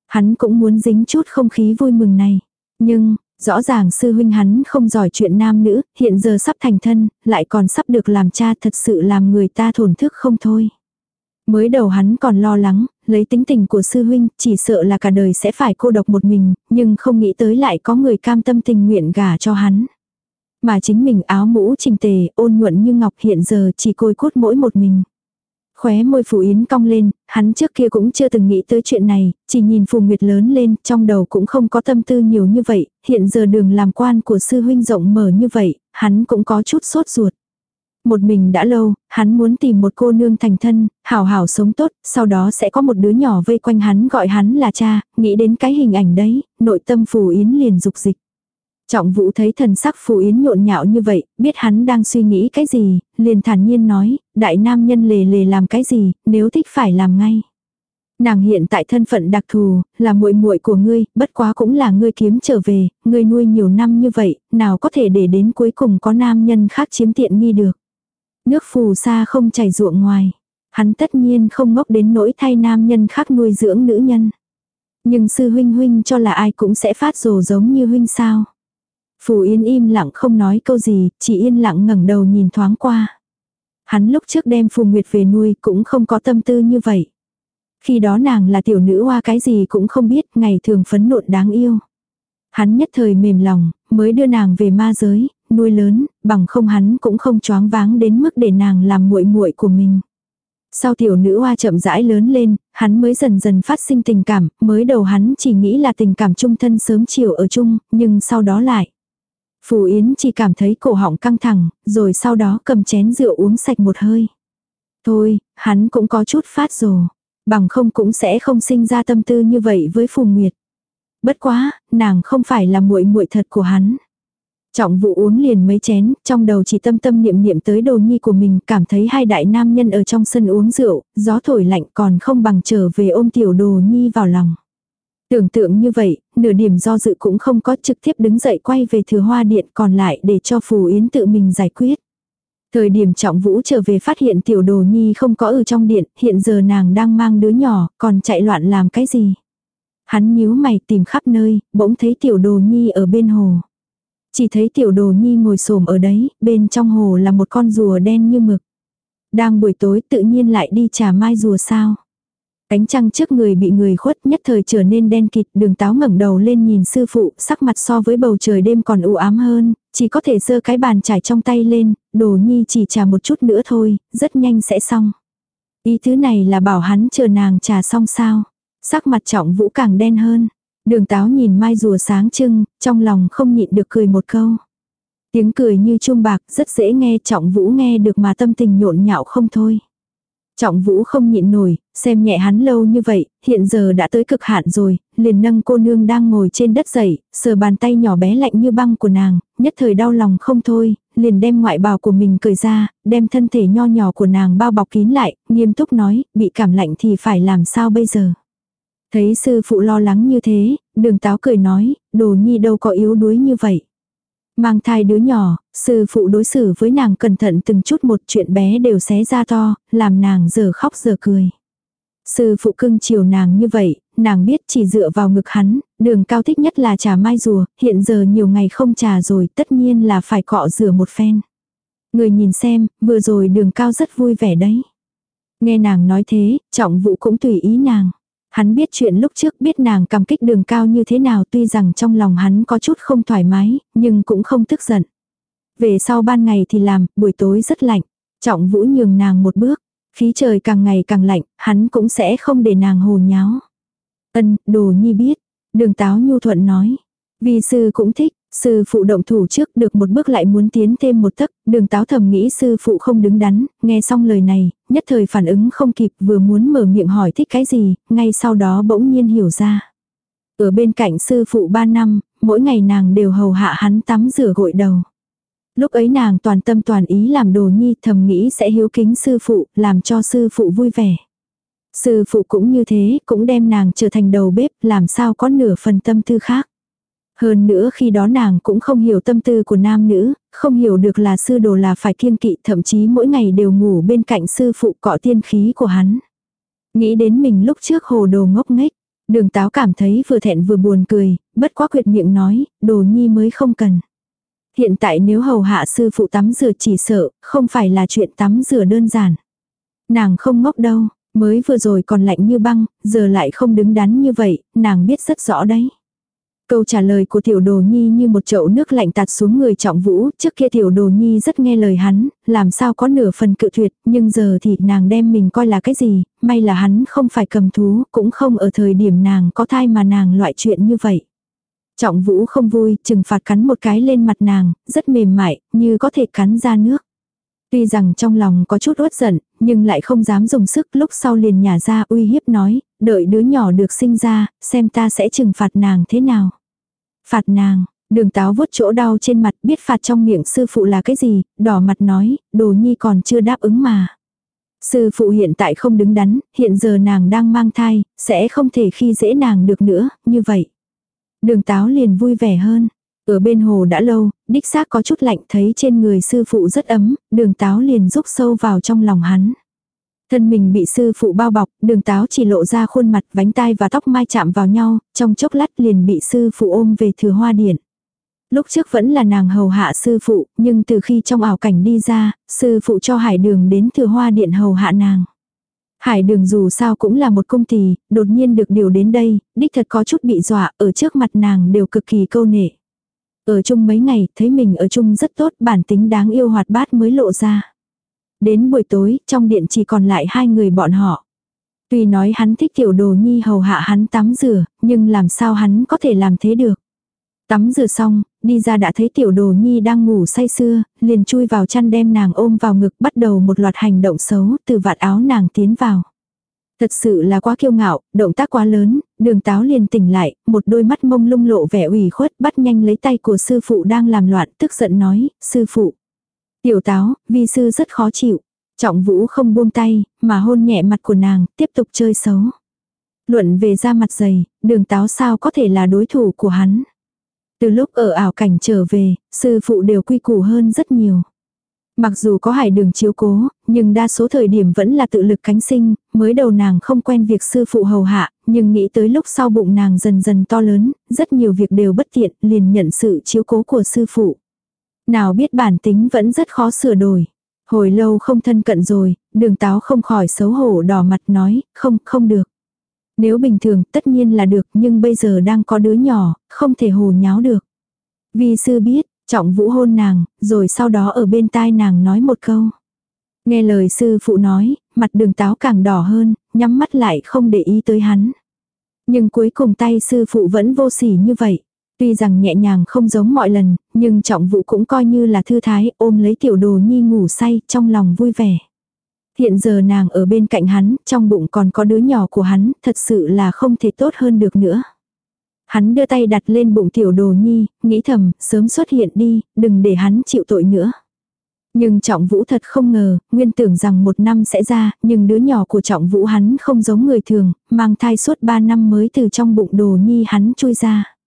Hắn cũng muốn dính chút không khí vui mừng này. Nhưng, rõ ràng sư huynh hắn không giỏi chuyện nam nữ, hiện giờ sắp thành thân, lại còn sắp được làm cha thật sự làm người ta thổn thức không thôi. Mới đầu hắn còn lo lắng, lấy tính tình của sư huynh, chỉ sợ là cả đời sẽ phải cô độc một mình, nhưng không nghĩ tới lại có người cam tâm tình nguyện gả cho hắn. Mà chính mình áo mũ trình tề, ôn nhuận như ngọc hiện giờ chỉ côi cốt mỗi một mình. Khóe môi Phù Yến cong lên, hắn trước kia cũng chưa từng nghĩ tới chuyện này, chỉ nhìn Phù Nguyệt lớn lên, trong đầu cũng không có tâm tư nhiều như vậy, hiện giờ đường làm quan của sư huynh rộng mở như vậy, hắn cũng có chút sốt ruột. Một mình đã lâu, hắn muốn tìm một cô nương thành thân, hảo hảo sống tốt, sau đó sẽ có một đứa nhỏ vây quanh hắn gọi hắn là cha, nghĩ đến cái hình ảnh đấy, nội tâm Phù Yến liền dục dịch. Trọng vũ thấy thần sắc Phù Yến nhộn nhạo như vậy, biết hắn đang suy nghĩ cái gì, liền thản nhiên nói, đại nam nhân lề lề làm cái gì, nếu thích phải làm ngay. Nàng hiện tại thân phận đặc thù, là muội muội của ngươi, bất quá cũng là ngươi kiếm trở về, ngươi nuôi nhiều năm như vậy, nào có thể để đến cuối cùng có nam nhân khác chiếm tiện nghi được. Nước phù sa không chảy ruộng ngoài. Hắn tất nhiên không ngốc đến nỗi thay nam nhân khác nuôi dưỡng nữ nhân. Nhưng sư huynh huynh cho là ai cũng sẽ phát rồ giống như huynh sao. Phù Yên im lặng không nói câu gì, chỉ yên lặng ngẩng đầu nhìn thoáng qua. Hắn lúc trước đem Phù Nguyệt về nuôi cũng không có tâm tư như vậy. Khi đó nàng là tiểu nữ hoa cái gì cũng không biết, ngày thường phấn nộn đáng yêu. Hắn nhất thời mềm lòng, mới đưa nàng về ma giới, nuôi lớn, bằng không hắn cũng không choáng váng đến mức để nàng làm muội muội của mình. Sau tiểu nữ hoa chậm rãi lớn lên, hắn mới dần dần phát sinh tình cảm, mới đầu hắn chỉ nghĩ là tình cảm chung thân sớm chiều ở chung, nhưng sau đó lại. Phù Yến chỉ cảm thấy cổ họng căng thẳng, rồi sau đó cầm chén rượu uống sạch một hơi. Thôi, hắn cũng có chút phát rồ. Bằng không cũng sẽ không sinh ra tâm tư như vậy với Phù Nguyệt. Bất quá, nàng không phải là muội muội thật của hắn. Trọng vụ uống liền mấy chén, trong đầu chỉ tâm tâm niệm niệm tới đồ nhi của mình, cảm thấy hai đại nam nhân ở trong sân uống rượu, gió thổi lạnh còn không bằng trở về ôm tiểu đồ nhi vào lòng. Tưởng tượng như vậy, nửa điểm do dự cũng không có trực tiếp đứng dậy quay về thừa hoa điện còn lại để cho Phù Yến tự mình giải quyết. Thời điểm trọng vũ trở về phát hiện tiểu đồ nhi không có ở trong điện, hiện giờ nàng đang mang đứa nhỏ, còn chạy loạn làm cái gì. Hắn nhíu mày tìm khắp nơi, bỗng thấy tiểu đồ nhi ở bên hồ. Chỉ thấy tiểu đồ nhi ngồi xổm ở đấy, bên trong hồ là một con rùa đen như mực. Đang buổi tối tự nhiên lại đi trà mai rùa sao. Cánh trăng trước người bị người khuất nhất thời trở nên đen kịt đường táo ngẩng đầu lên nhìn sư phụ sắc mặt so với bầu trời đêm còn u ám hơn, chỉ có thể giơ cái bàn trải trong tay lên, đồ nhi chỉ trà một chút nữa thôi, rất nhanh sẽ xong. Ý thứ này là bảo hắn chờ nàng trà xong sao. Sắc mặt trọng vũ càng đen hơn. Đường táo nhìn mai rùa sáng trưng, trong lòng không nhịn được cười một câu. Tiếng cười như chuông bạc rất dễ nghe trọng vũ nghe được mà tâm tình nhộn nhạo không thôi. Trọng vũ không nhịn nổi, xem nhẹ hắn lâu như vậy, hiện giờ đã tới cực hạn rồi, liền nâng cô nương đang ngồi trên đất dậy, sờ bàn tay nhỏ bé lạnh như băng của nàng, nhất thời đau lòng không thôi, liền đem ngoại bào của mình cởi ra, đem thân thể nho nhỏ của nàng bao bọc kín lại, nghiêm túc nói, bị cảm lạnh thì phải làm sao bây giờ. Thấy sư phụ lo lắng như thế, đường táo cười nói, đồ nhi đâu có yếu đuối như vậy. Mang thai đứa nhỏ, sư phụ đối xử với nàng cẩn thận từng chút một chuyện bé đều xé ra to, làm nàng giờ khóc giờ cười. Sư phụ cưng chiều nàng như vậy, nàng biết chỉ dựa vào ngực hắn, đường cao thích nhất là trà mai rùa, hiện giờ nhiều ngày không trà rồi tất nhiên là phải cọ rửa một phen. Người nhìn xem, vừa rồi đường cao rất vui vẻ đấy. Nghe nàng nói thế, trọng vụ cũng tùy ý nàng. Hắn biết chuyện lúc trước biết nàng cảm kích đường cao như thế nào tuy rằng trong lòng hắn có chút không thoải mái, nhưng cũng không tức giận. Về sau ban ngày thì làm, buổi tối rất lạnh. Trọng vũ nhường nàng một bước. Khí trời càng ngày càng lạnh, hắn cũng sẽ không để nàng hồ nháo. Ân, đồ nhi biết. Đường táo nhu thuận nói. Vì sư cũng thích, Sư phụ động thủ trước được một bước lại muốn tiến thêm một tấc, đường táo thầm nghĩ sư phụ không đứng đắn, nghe xong lời này, nhất thời phản ứng không kịp vừa muốn mở miệng hỏi thích cái gì, ngay sau đó bỗng nhiên hiểu ra. Ở bên cạnh sư phụ ba năm, mỗi ngày nàng đều hầu hạ hắn tắm rửa gội đầu. Lúc ấy nàng toàn tâm toàn ý làm đồ nhi thầm nghĩ sẽ hiếu kính sư phụ, làm cho sư phụ vui vẻ. Sư phụ cũng như thế, cũng đem nàng trở thành đầu bếp, làm sao có nửa phần tâm tư khác. Hơn nữa khi đó nàng cũng không hiểu tâm tư của nam nữ, không hiểu được là sư đồ là phải kiêng kỵ, thậm chí mỗi ngày đều ngủ bên cạnh sư phụ cọ tiên khí của hắn. Nghĩ đến mình lúc trước hồ đồ ngốc nghếch, đường táo cảm thấy vừa thẹn vừa buồn cười, bất quá quyệt miệng nói, đồ nhi mới không cần. Hiện tại nếu hầu hạ sư phụ tắm rửa chỉ sợ, không phải là chuyện tắm rửa đơn giản. Nàng không ngốc đâu, mới vừa rồi còn lạnh như băng, giờ lại không đứng đắn như vậy, nàng biết rất rõ đấy. Câu trả lời của tiểu đồ nhi như một chậu nước lạnh tạt xuống người trọng vũ, trước kia tiểu đồ nhi rất nghe lời hắn, làm sao có nửa phần cự tuyệt, nhưng giờ thì nàng đem mình coi là cái gì, may là hắn không phải cầm thú, cũng không ở thời điểm nàng có thai mà nàng loại chuyện như vậy. Trọng vũ không vui, trừng phạt cắn một cái lên mặt nàng, rất mềm mại, như có thể cắn ra nước. Tuy rằng trong lòng có chút uất giận, nhưng lại không dám dùng sức lúc sau liền nhả ra uy hiếp nói, đợi đứa nhỏ được sinh ra, xem ta sẽ trừng phạt nàng thế nào. Phạt nàng, đường táo vuốt chỗ đau trên mặt biết phạt trong miệng sư phụ là cái gì, đỏ mặt nói, đồ nhi còn chưa đáp ứng mà. Sư phụ hiện tại không đứng đắn, hiện giờ nàng đang mang thai, sẽ không thể khi dễ nàng được nữa, như vậy. Đường táo liền vui vẻ hơn. Ở bên hồ đã lâu, đích xác có chút lạnh thấy trên người sư phụ rất ấm, đường táo liền rúc sâu vào trong lòng hắn. Thân mình bị sư phụ bao bọc, đường táo chỉ lộ ra khuôn mặt vánh tai và tóc mai chạm vào nhau, trong chốc lát liền bị sư phụ ôm về thừa hoa điện. Lúc trước vẫn là nàng hầu hạ sư phụ, nhưng từ khi trong ảo cảnh đi ra, sư phụ cho hải đường đến thừa hoa điện hầu hạ nàng. Hải đường dù sao cũng là một công tỳ, đột nhiên được điều đến đây, đích thật có chút bị dọa, ở trước mặt nàng đều cực kỳ câu nệ. Ở chung mấy ngày, thấy mình ở chung rất tốt, bản tính đáng yêu hoạt bát mới lộ ra. Đến buổi tối, trong điện chỉ còn lại hai người bọn họ. Tuy nói hắn thích tiểu đồ nhi hầu hạ hắn tắm rửa, nhưng làm sao hắn có thể làm thế được. Tắm rửa xong, đi ra đã thấy tiểu đồ nhi đang ngủ say sưa, liền chui vào chăn đem nàng ôm vào ngực bắt đầu một loạt hành động xấu từ vạt áo nàng tiến vào. Thật sự là quá kiêu ngạo, động tác quá lớn, đường táo liền tỉnh lại, một đôi mắt mông lung lộ vẻ ủy khuất bắt nhanh lấy tay của sư phụ đang làm loạn tức giận nói, sư phụ. Tiểu táo, vi sư rất khó chịu. Trọng vũ không buông tay, mà hôn nhẹ mặt của nàng, tiếp tục chơi xấu. Luận về da mặt dày, đường táo sao có thể là đối thủ của hắn. Từ lúc ở ảo cảnh trở về, sư phụ đều quy củ hơn rất nhiều. Mặc dù có hải đường chiếu cố, nhưng đa số thời điểm vẫn là tự lực cánh sinh, mới đầu nàng không quen việc sư phụ hầu hạ, nhưng nghĩ tới lúc sau bụng nàng dần dần to lớn, rất nhiều việc đều bất tiện, liền nhận sự chiếu cố của sư phụ. Nào biết bản tính vẫn rất khó sửa đổi. Hồi lâu không thân cận rồi, đường táo không khỏi xấu hổ đỏ mặt nói, không, không được. Nếu bình thường tất nhiên là được nhưng bây giờ đang có đứa nhỏ, không thể hồ nháo được. Vì sư biết, trọng vũ hôn nàng, rồi sau đó ở bên tai nàng nói một câu. Nghe lời sư phụ nói, mặt đường táo càng đỏ hơn, nhắm mắt lại không để ý tới hắn. Nhưng cuối cùng tay sư phụ vẫn vô sỉ như vậy. Tuy rằng nhẹ nhàng không giống mọi lần, nhưng trọng vụ cũng coi như là thư thái ôm lấy tiểu đồ nhi ngủ say trong lòng vui vẻ. Hiện giờ nàng ở bên cạnh hắn, trong bụng còn có đứa nhỏ của hắn, thật sự là không thể tốt hơn được nữa. Hắn đưa tay đặt lên bụng tiểu đồ nhi, nghĩ thầm, sớm xuất hiện đi, đừng để hắn chịu tội nữa. Nhưng trọng vũ thật không ngờ, nguyên tưởng rằng một năm sẽ ra, nhưng đứa nhỏ của trọng vũ hắn không giống người thường, mang thai suốt ba năm mới từ trong bụng đồ nhi hắn chui ra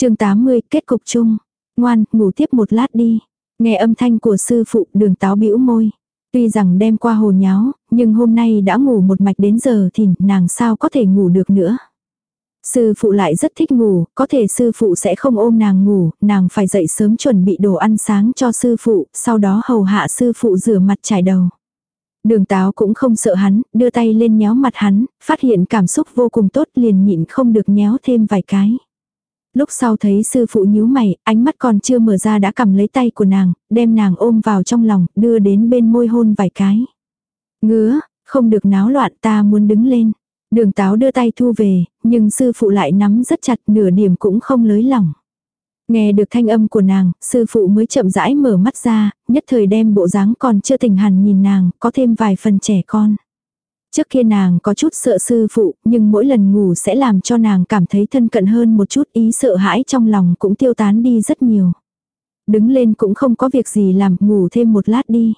chương 80 kết cục chung. Ngoan, ngủ tiếp một lát đi. Nghe âm thanh của sư phụ đường táo bĩu môi. Tuy rằng đem qua hồ nháo, nhưng hôm nay đã ngủ một mạch đến giờ thì nàng sao có thể ngủ được nữa. Sư phụ lại rất thích ngủ, có thể sư phụ sẽ không ôm nàng ngủ, nàng phải dậy sớm chuẩn bị đồ ăn sáng cho sư phụ, sau đó hầu hạ sư phụ rửa mặt trải đầu. Đường táo cũng không sợ hắn, đưa tay lên nhéo mặt hắn, phát hiện cảm xúc vô cùng tốt liền nhịn không được nhéo thêm vài cái. Lúc sau thấy sư phụ nhíu mày, ánh mắt còn chưa mở ra đã cầm lấy tay của nàng, đem nàng ôm vào trong lòng, đưa đến bên môi hôn vài cái. Ngứa, không được náo loạn ta muốn đứng lên. Đường táo đưa tay thu về, nhưng sư phụ lại nắm rất chặt nửa điểm cũng không lới lỏng. Nghe được thanh âm của nàng, sư phụ mới chậm rãi mở mắt ra, nhất thời đem bộ dáng còn chưa tỉnh hẳn nhìn nàng, có thêm vài phần trẻ con. Trước kia nàng có chút sợ sư phụ, nhưng mỗi lần ngủ sẽ làm cho nàng cảm thấy thân cận hơn một chút ý sợ hãi trong lòng cũng tiêu tán đi rất nhiều. Đứng lên cũng không có việc gì làm, ngủ thêm một lát đi.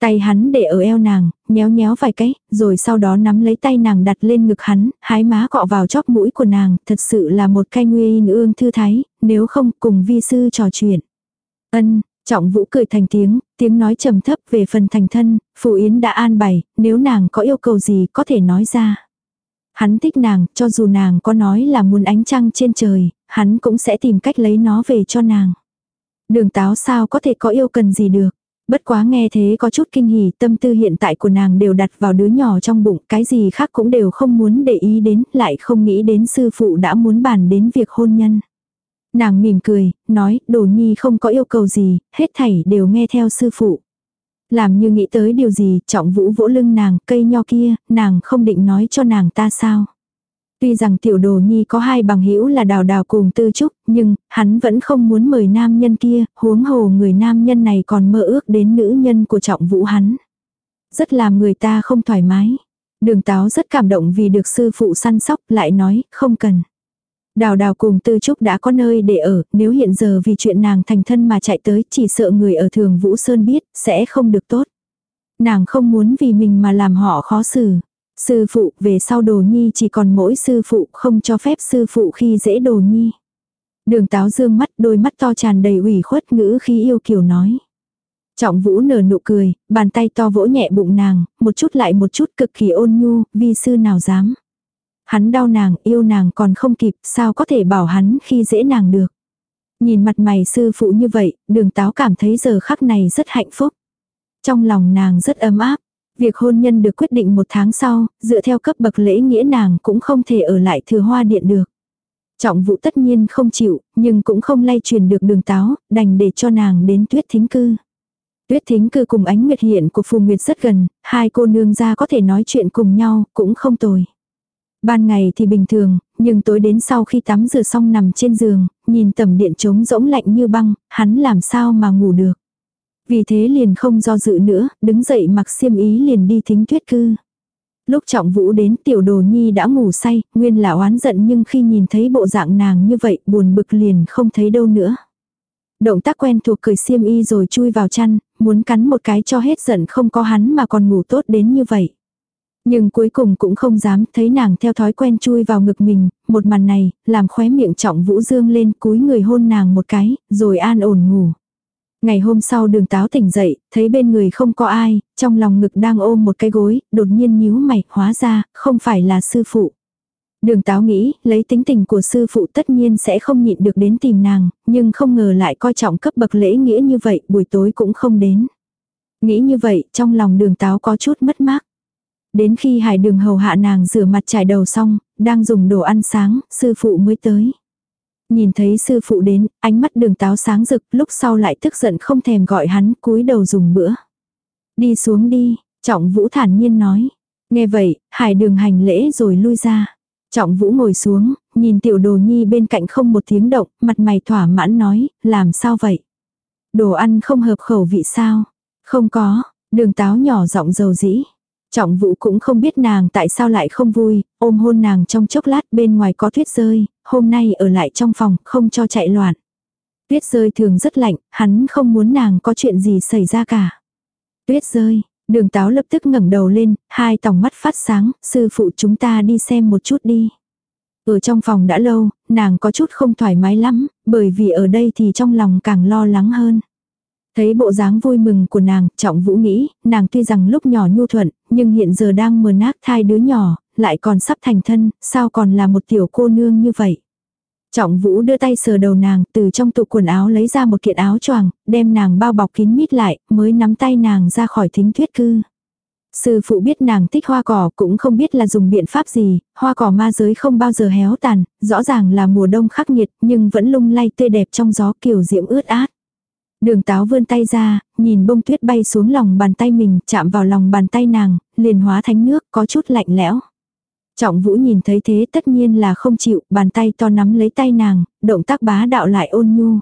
Tay hắn để ở eo nàng, nhéo nhéo vài cái, rồi sau đó nắm lấy tay nàng đặt lên ngực hắn, hái má cọ vào chóp mũi của nàng, thật sự là một cái nguyên ương thư thái, nếu không cùng vi sư trò chuyện. Ân, trọng vũ cười thành tiếng, tiếng nói trầm thấp về phần thành thân, Phù Yến đã an bày, nếu nàng có yêu cầu gì có thể nói ra. Hắn thích nàng, cho dù nàng có nói là muốn ánh trăng trên trời, hắn cũng sẽ tìm cách lấy nó về cho nàng. Đường táo sao có thể có yêu cần gì được. Bất quá nghe thế có chút kinh hỉ, tâm tư hiện tại của nàng đều đặt vào đứa nhỏ trong bụng, cái gì khác cũng đều không muốn để ý đến, lại không nghĩ đến sư phụ đã muốn bàn đến việc hôn nhân. Nàng mỉm cười, nói, đồ nhi không có yêu cầu gì, hết thảy đều nghe theo sư phụ. Làm như nghĩ tới điều gì, trọng vũ vỗ lưng nàng, cây nho kia, nàng không định nói cho nàng ta sao. Tuy rằng tiểu đồ nhi có hai bằng hữu là đào đào cùng tư trúc, nhưng, hắn vẫn không muốn mời nam nhân kia, huống hồ người nam nhân này còn mơ ước đến nữ nhân của trọng vũ hắn. Rất làm người ta không thoải mái. Đường táo rất cảm động vì được sư phụ săn sóc, lại nói, không cần. Đào đào cùng tư trúc đã có nơi để ở, nếu hiện giờ vì chuyện nàng thành thân mà chạy tới, chỉ sợ người ở thường Vũ Sơn biết, sẽ không được tốt. Nàng không muốn vì mình mà làm họ khó xử. Sư phụ, về sau đồ nhi chỉ còn mỗi sư phụ, không cho phép sư phụ khi dễ đồ nhi. Đường táo dương mắt, đôi mắt to tràn đầy ủy khuất ngữ khi yêu kiều nói. Trọng vũ nở nụ cười, bàn tay to vỗ nhẹ bụng nàng, một chút lại một chút cực kỳ ôn nhu, vi sư nào dám. Hắn đau nàng, yêu nàng còn không kịp, sao có thể bảo hắn khi dễ nàng được. Nhìn mặt mày sư phụ như vậy, đường táo cảm thấy giờ khắc này rất hạnh phúc. Trong lòng nàng rất ấm áp, Việc hôn nhân được quyết định một tháng sau, dựa theo cấp bậc lễ nghĩa nàng cũng không thể ở lại thừa hoa điện được. Trọng vụ tất nhiên không chịu, nhưng cũng không lay truyền được đường táo, đành để cho nàng đến tuyết thính cư. Tuyết thính cư cùng ánh nguyệt hiện của Phù Nguyệt rất gần, hai cô nương ra có thể nói chuyện cùng nhau, cũng không tồi. Ban ngày thì bình thường, nhưng tối đến sau khi tắm rửa xong nằm trên giường, nhìn tầm điện trống rỗng lạnh như băng, hắn làm sao mà ngủ được. Vì thế liền không do dự nữa, đứng dậy mặc xiêm ý liền đi thính tuyết cư. Lúc trọng vũ đến tiểu đồ nhi đã ngủ say, nguyên là oán giận nhưng khi nhìn thấy bộ dạng nàng như vậy buồn bực liền không thấy đâu nữa. Động tác quen thuộc cười xiêm y rồi chui vào chăn, muốn cắn một cái cho hết giận không có hắn mà còn ngủ tốt đến như vậy. Nhưng cuối cùng cũng không dám thấy nàng theo thói quen chui vào ngực mình, một màn này, làm khóe miệng trọng vũ dương lên cúi người hôn nàng một cái, rồi an ổn ngủ. Ngày hôm sau đường táo tỉnh dậy, thấy bên người không có ai, trong lòng ngực đang ôm một cái gối, đột nhiên nhíu mày, hóa ra, không phải là sư phụ. Đường táo nghĩ, lấy tính tình của sư phụ tất nhiên sẽ không nhịn được đến tìm nàng, nhưng không ngờ lại coi trọng cấp bậc lễ nghĩa như vậy, buổi tối cũng không đến. Nghĩ như vậy, trong lòng đường táo có chút mất mát. Đến khi hải đường hầu hạ nàng rửa mặt trải đầu xong, đang dùng đồ ăn sáng, sư phụ mới tới. Nhìn thấy sư phụ đến, ánh mắt đường táo sáng rực, lúc sau lại tức giận không thèm gọi hắn, cúi đầu dùng bữa. Đi xuống đi, trọng vũ thản nhiên nói. Nghe vậy, hải đường hành lễ rồi lui ra. Trọng vũ ngồi xuống, nhìn tiểu đồ nhi bên cạnh không một tiếng động, mặt mày thỏa mãn nói, làm sao vậy? Đồ ăn không hợp khẩu vị sao? Không có, đường táo nhỏ giọng dầu dĩ. Trọng vũ cũng không biết nàng tại sao lại không vui, ôm hôn nàng trong chốc lát bên ngoài có tuyết rơi, hôm nay ở lại trong phòng, không cho chạy loạn. Tuyết rơi thường rất lạnh, hắn không muốn nàng có chuyện gì xảy ra cả. Tuyết rơi, đường táo lập tức ngẩng đầu lên, hai tòng mắt phát sáng, sư phụ chúng ta đi xem một chút đi. Ở trong phòng đã lâu, nàng có chút không thoải mái lắm, bởi vì ở đây thì trong lòng càng lo lắng hơn. Thấy bộ dáng vui mừng của nàng, trọng vũ nghĩ, nàng tuy rằng lúc nhỏ nhu thuận, nhưng hiện giờ đang mờ nát thai đứa nhỏ, lại còn sắp thành thân, sao còn là một tiểu cô nương như vậy. Trọng vũ đưa tay sờ đầu nàng, từ trong tủ quần áo lấy ra một kiện áo choàng, đem nàng bao bọc kín mít lại, mới nắm tay nàng ra khỏi thính thuyết cư. Sư phụ biết nàng thích hoa cỏ cũng không biết là dùng biện pháp gì, hoa cỏ ma giới không bao giờ héo tàn, rõ ràng là mùa đông khắc nghiệt nhưng vẫn lung lay tươi đẹp trong gió kiểu diễm ướt át. Đường táo vươn tay ra, nhìn bông tuyết bay xuống lòng bàn tay mình, chạm vào lòng bàn tay nàng, liền hóa thánh nước, có chút lạnh lẽo. Trọng vũ nhìn thấy thế tất nhiên là không chịu, bàn tay to nắm lấy tay nàng, động tác bá đạo lại ôn nhu.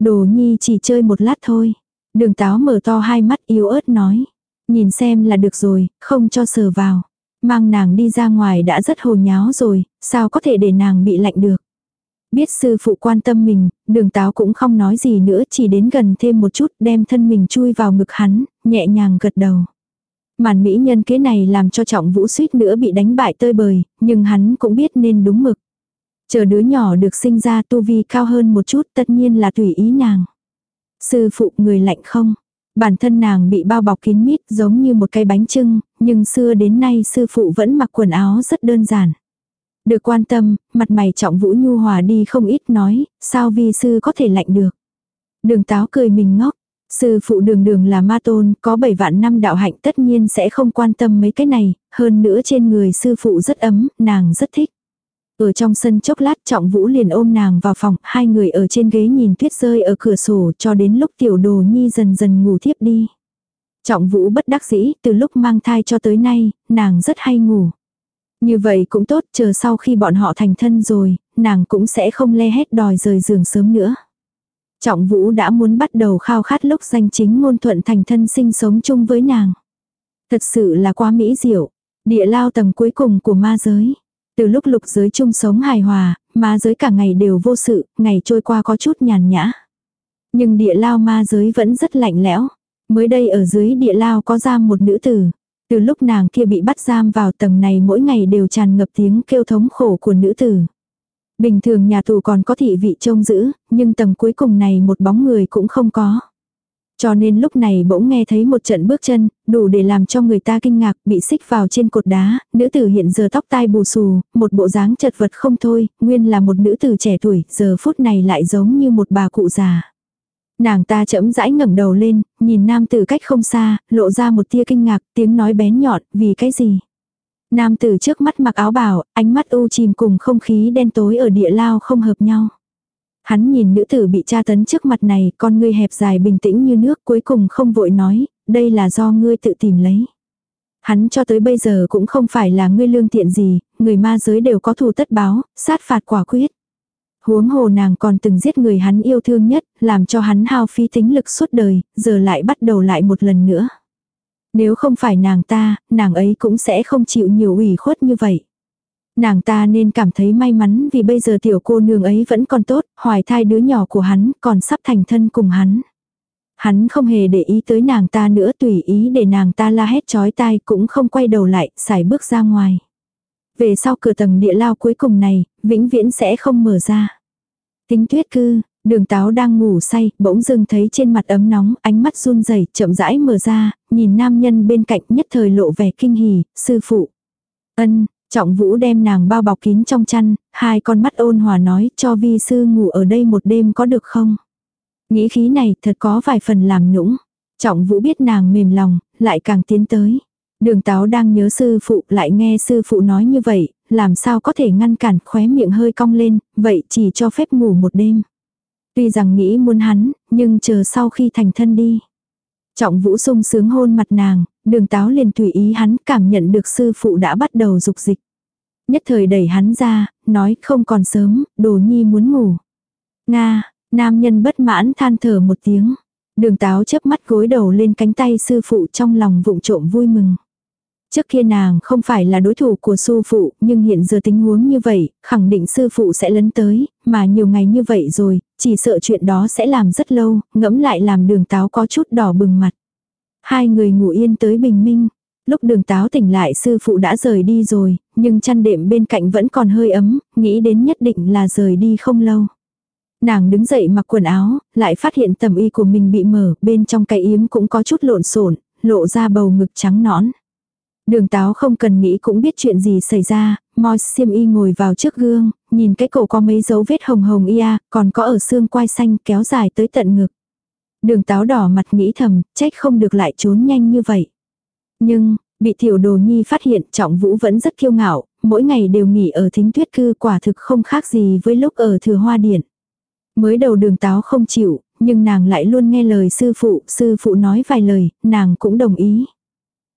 Đồ nhi chỉ chơi một lát thôi. Đường táo mở to hai mắt yếu ớt nói. Nhìn xem là được rồi, không cho sờ vào. Mang nàng đi ra ngoài đã rất hồ nháo rồi, sao có thể để nàng bị lạnh được. Biết sư phụ quan tâm mình, đường táo cũng không nói gì nữa chỉ đến gần thêm một chút đem thân mình chui vào ngực hắn, nhẹ nhàng gật đầu. Màn mỹ nhân kế này làm cho trọng vũ suýt nữa bị đánh bại tơi bời, nhưng hắn cũng biết nên đúng mực. Chờ đứa nhỏ được sinh ra tu vi cao hơn một chút tất nhiên là tùy ý nàng. Sư phụ người lạnh không? Bản thân nàng bị bao bọc kín mít giống như một cái bánh trưng, nhưng xưa đến nay sư phụ vẫn mặc quần áo rất đơn giản. Được quan tâm, mặt mày trọng vũ nhu hòa đi không ít nói, sao vi sư có thể lạnh được. Đường táo cười mình ngốc, sư phụ đường đường là ma tôn, có bảy vạn năm đạo hạnh tất nhiên sẽ không quan tâm mấy cái này, hơn nữa trên người sư phụ rất ấm, nàng rất thích. Ở trong sân chốc lát trọng vũ liền ôm nàng vào phòng, hai người ở trên ghế nhìn tuyết rơi ở cửa sổ cho đến lúc tiểu đồ nhi dần dần ngủ thiếp đi. Trọng vũ bất đắc dĩ, từ lúc mang thai cho tới nay, nàng rất hay ngủ. Như vậy cũng tốt, chờ sau khi bọn họ thành thân rồi, nàng cũng sẽ không le hết đòi rời giường sớm nữa. Trọng vũ đã muốn bắt đầu khao khát lúc danh chính ngôn thuận thành thân sinh sống chung với nàng. Thật sự là quá mỹ diệu, địa lao tầng cuối cùng của ma giới. Từ lúc lục giới chung sống hài hòa, ma giới cả ngày đều vô sự, ngày trôi qua có chút nhàn nhã. Nhưng địa lao ma giới vẫn rất lạnh lẽo. Mới đây ở dưới địa lao có giam một nữ tử. Từ lúc nàng kia bị bắt giam vào tầng này mỗi ngày đều tràn ngập tiếng kêu thống khổ của nữ tử. Bình thường nhà tù còn có thị vị trông giữ, nhưng tầng cuối cùng này một bóng người cũng không có. Cho nên lúc này bỗng nghe thấy một trận bước chân, đủ để làm cho người ta kinh ngạc, bị xích vào trên cột đá, nữ tử hiện giờ tóc tai bù xù, một bộ dáng chật vật không thôi, nguyên là một nữ tử trẻ tuổi, giờ phút này lại giống như một bà cụ già. Nàng ta chậm rãi ngẩng đầu lên, nhìn nam tử cách không xa, lộ ra một tia kinh ngạc, tiếng nói bén nhọn, vì cái gì? Nam tử trước mắt mặc áo bào, ánh mắt u chìm cùng không khí đen tối ở địa lao không hợp nhau. Hắn nhìn nữ tử bị tra tấn trước mặt này, con ngươi hẹp dài bình tĩnh như nước cuối cùng không vội nói, đây là do ngươi tự tìm lấy. Hắn cho tới bây giờ cũng không phải là ngươi lương thiện gì, người ma giới đều có thù tất báo, sát phạt quả quyết. Huống hồ nàng còn từng giết người hắn yêu thương nhất, làm cho hắn hao phí tính lực suốt đời, giờ lại bắt đầu lại một lần nữa. Nếu không phải nàng ta, nàng ấy cũng sẽ không chịu nhiều ủy khuất như vậy. Nàng ta nên cảm thấy may mắn vì bây giờ tiểu cô nương ấy vẫn còn tốt, hoài thai đứa nhỏ của hắn còn sắp thành thân cùng hắn. Hắn không hề để ý tới nàng ta nữa tùy ý để nàng ta la hét chói tai cũng không quay đầu lại, xài bước ra ngoài. Về sau cửa tầng địa lao cuối cùng này, vĩnh viễn sẽ không mở ra. Tính tuyết cư, đường táo đang ngủ say, bỗng dưng thấy trên mặt ấm nóng, ánh mắt run rẩy chậm rãi mở ra, nhìn nam nhân bên cạnh nhất thời lộ vẻ kinh hỉ, sư phụ. Ân, trọng vũ đem nàng bao bọc kín trong chăn, hai con mắt ôn hòa nói cho vi sư ngủ ở đây một đêm có được không? Nghĩ khí này thật có vài phần làm nũng. Trọng vũ biết nàng mềm lòng, lại càng tiến tới. Đường táo đang nhớ sư phụ lại nghe sư phụ nói như vậy, làm sao có thể ngăn cản khóe miệng hơi cong lên, vậy chỉ cho phép ngủ một đêm. Tuy rằng nghĩ muốn hắn, nhưng chờ sau khi thành thân đi. Trọng vũ sung sướng hôn mặt nàng, đường táo liền tùy ý hắn cảm nhận được sư phụ đã bắt đầu dục dịch. Nhất thời đẩy hắn ra, nói không còn sớm, đồ nhi muốn ngủ. Nga, nam nhân bất mãn than thở một tiếng. Đường táo chớp mắt gối đầu lên cánh tay sư phụ trong lòng vụng trộm vui mừng. Trước kia nàng không phải là đối thủ của sư phụ, nhưng hiện giờ tình huống như vậy, khẳng định sư phụ sẽ lấn tới, mà nhiều ngày như vậy rồi, chỉ sợ chuyện đó sẽ làm rất lâu, ngẫm lại làm đường táo có chút đỏ bừng mặt. Hai người ngủ yên tới bình minh. Lúc đường táo tỉnh lại sư phụ đã rời đi rồi, nhưng chăn đệm bên cạnh vẫn còn hơi ấm, nghĩ đến nhất định là rời đi không lâu. Nàng đứng dậy mặc quần áo, lại phát hiện tầm y của mình bị mở, bên trong cái yếm cũng có chút lộn xộn lộ ra bầu ngực trắng nõn. Đường táo không cần nghĩ cũng biết chuyện gì xảy ra, mois xiêm y ngồi vào trước gương, nhìn cái cổ có mấy dấu vết hồng hồng ia, còn có ở xương quai xanh kéo dài tới tận ngực. Đường táo đỏ mặt nghĩ thầm, trách không được lại trốn nhanh như vậy. Nhưng, bị tiểu đồ nhi phát hiện trọng vũ vẫn rất kiêu ngạo, mỗi ngày đều nghỉ ở thính tuyết cư quả thực không khác gì với lúc ở thừa hoa điện. Mới đầu đường táo không chịu, nhưng nàng lại luôn nghe lời sư phụ, sư phụ nói vài lời, nàng cũng đồng ý.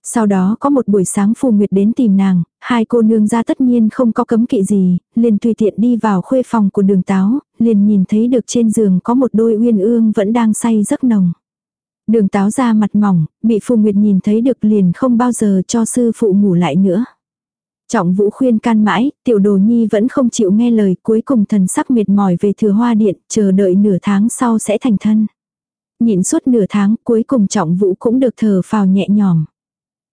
Sau đó có một buổi sáng Phù Nguyệt đến tìm nàng, hai cô nương ra tất nhiên không có cấm kỵ gì, liền tùy tiện đi vào khuê phòng của đường táo, liền nhìn thấy được trên giường có một đôi uyên ương vẫn đang say giấc nồng. Đường táo ra mặt mỏng, bị Phù Nguyệt nhìn thấy được liền không bao giờ cho sư phụ ngủ lại nữa. Trọng vũ khuyên can mãi, tiểu đồ nhi vẫn không chịu nghe lời, cuối cùng thần sắc mệt mỏi về thừa hoa điện, chờ đợi nửa tháng sau sẽ thành thân. Nhịn suốt nửa tháng, cuối cùng trọng vũ cũng được thở phào nhẹ nhõm.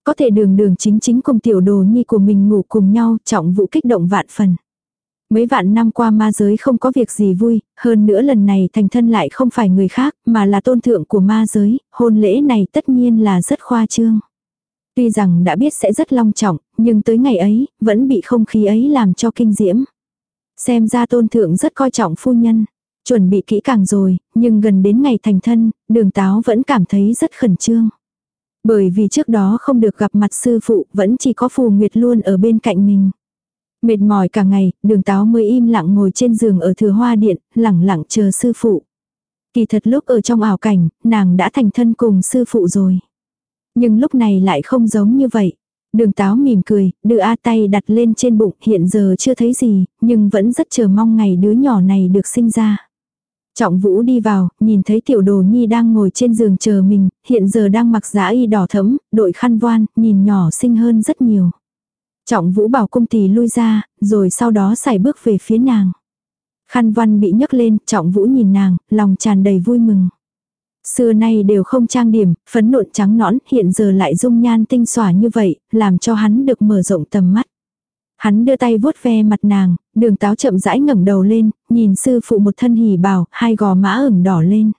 Có thể đường đường chính chính cùng tiểu đồ nhi của mình ngủ cùng nhau, trọng vụ kích động vạn phần. Mấy vạn năm qua ma giới không có việc gì vui, hơn nữa lần này thành thân lại không phải người khác, mà là tôn thượng của ma giới, hôn lễ này tất nhiên là rất khoa trương. Tuy rằng đã biết sẽ rất long trọng, nhưng tới ngày ấy, vẫn bị không khí ấy làm cho kinh diễm. Xem ra tôn thượng rất coi trọng phu nhân. Chuẩn bị kỹ càng rồi, nhưng gần đến ngày thành thân, đường táo vẫn cảm thấy rất khẩn trương. Bởi vì trước đó không được gặp mặt sư phụ, vẫn chỉ có phù nguyệt luôn ở bên cạnh mình. Mệt mỏi cả ngày, đường táo mới im lặng ngồi trên giường ở thừa hoa điện, lẳng lặng chờ sư phụ. Kỳ thật lúc ở trong ảo cảnh, nàng đã thành thân cùng sư phụ rồi. Nhưng lúc này lại không giống như vậy. Đường táo mỉm cười, đưa A tay đặt lên trên bụng, hiện giờ chưa thấy gì, nhưng vẫn rất chờ mong ngày đứa nhỏ này được sinh ra. Trọng Vũ đi vào, nhìn thấy tiểu đồ nhi đang ngồi trên giường chờ mình, hiện giờ đang mặc giá y đỏ thẫm, đội khăn voan, nhìn nhỏ xinh hơn rất nhiều. Trọng Vũ bảo cung tỷ lui ra, rồi sau đó xài bước về phía nàng. Khăn văn bị nhấc lên, Trọng Vũ nhìn nàng, lòng tràn đầy vui mừng. Xưa nay đều không trang điểm, phấn nộn trắng nõn, hiện giờ lại dung nhan tinh xỏa như vậy, làm cho hắn được mở rộng tầm mắt. Hắn đưa tay vuốt ve mặt nàng, đường táo chậm rãi ngẩng đầu lên, nhìn sư phụ một thân hỉ bảo, hai gò má ửng đỏ lên.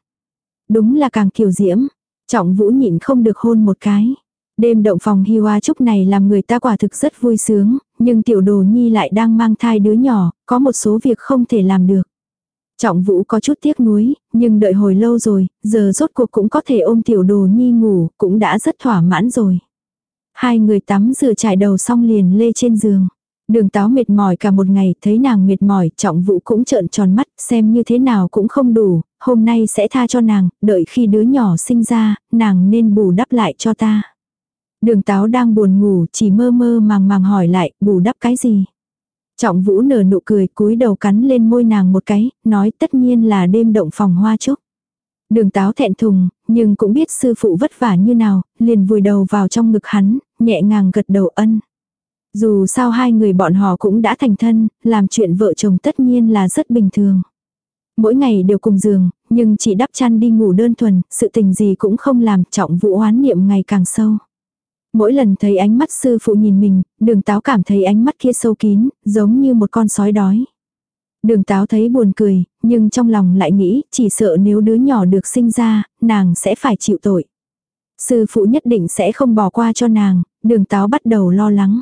Đúng là càng kiều diễm, trọng vũ nhịn không được hôn một cái. Đêm động phòng hi hoa chúc này làm người ta quả thực rất vui sướng, nhưng tiểu đồ nhi lại đang mang thai đứa nhỏ, có một số việc không thể làm được. Trọng vũ có chút tiếc nuối, nhưng đợi hồi lâu rồi, giờ rốt cuộc cũng có thể ôm tiểu đồ nhi ngủ, cũng đã rất thỏa mãn rồi. Hai người tắm rửa trải đầu xong liền lê trên giường. Đường táo mệt mỏi cả một ngày, thấy nàng mệt mỏi, trọng vũ cũng trợn tròn mắt, xem như thế nào cũng không đủ, hôm nay sẽ tha cho nàng, đợi khi đứa nhỏ sinh ra, nàng nên bù đắp lại cho ta. Đường táo đang buồn ngủ, chỉ mơ mơ màng màng hỏi lại, bù đắp cái gì? Trọng vũ nở nụ cười cúi đầu cắn lên môi nàng một cái, nói tất nhiên là đêm động phòng hoa trúc. Đường táo thẹn thùng, nhưng cũng biết sư phụ vất vả như nào, liền vùi đầu vào trong ngực hắn, nhẹ ngàng gật đầu ân. Dù sao hai người bọn họ cũng đã thành thân, làm chuyện vợ chồng tất nhiên là rất bình thường. Mỗi ngày đều cùng giường, nhưng chỉ đắp chăn đi ngủ đơn thuần, sự tình gì cũng không làm trọng vụ oán niệm ngày càng sâu. Mỗi lần thấy ánh mắt sư phụ nhìn mình, đường táo cảm thấy ánh mắt kia sâu kín, giống như một con sói đói. Đường táo thấy buồn cười, nhưng trong lòng lại nghĩ, chỉ sợ nếu đứa nhỏ được sinh ra, nàng sẽ phải chịu tội. Sư phụ nhất định sẽ không bỏ qua cho nàng, đường táo bắt đầu lo lắng.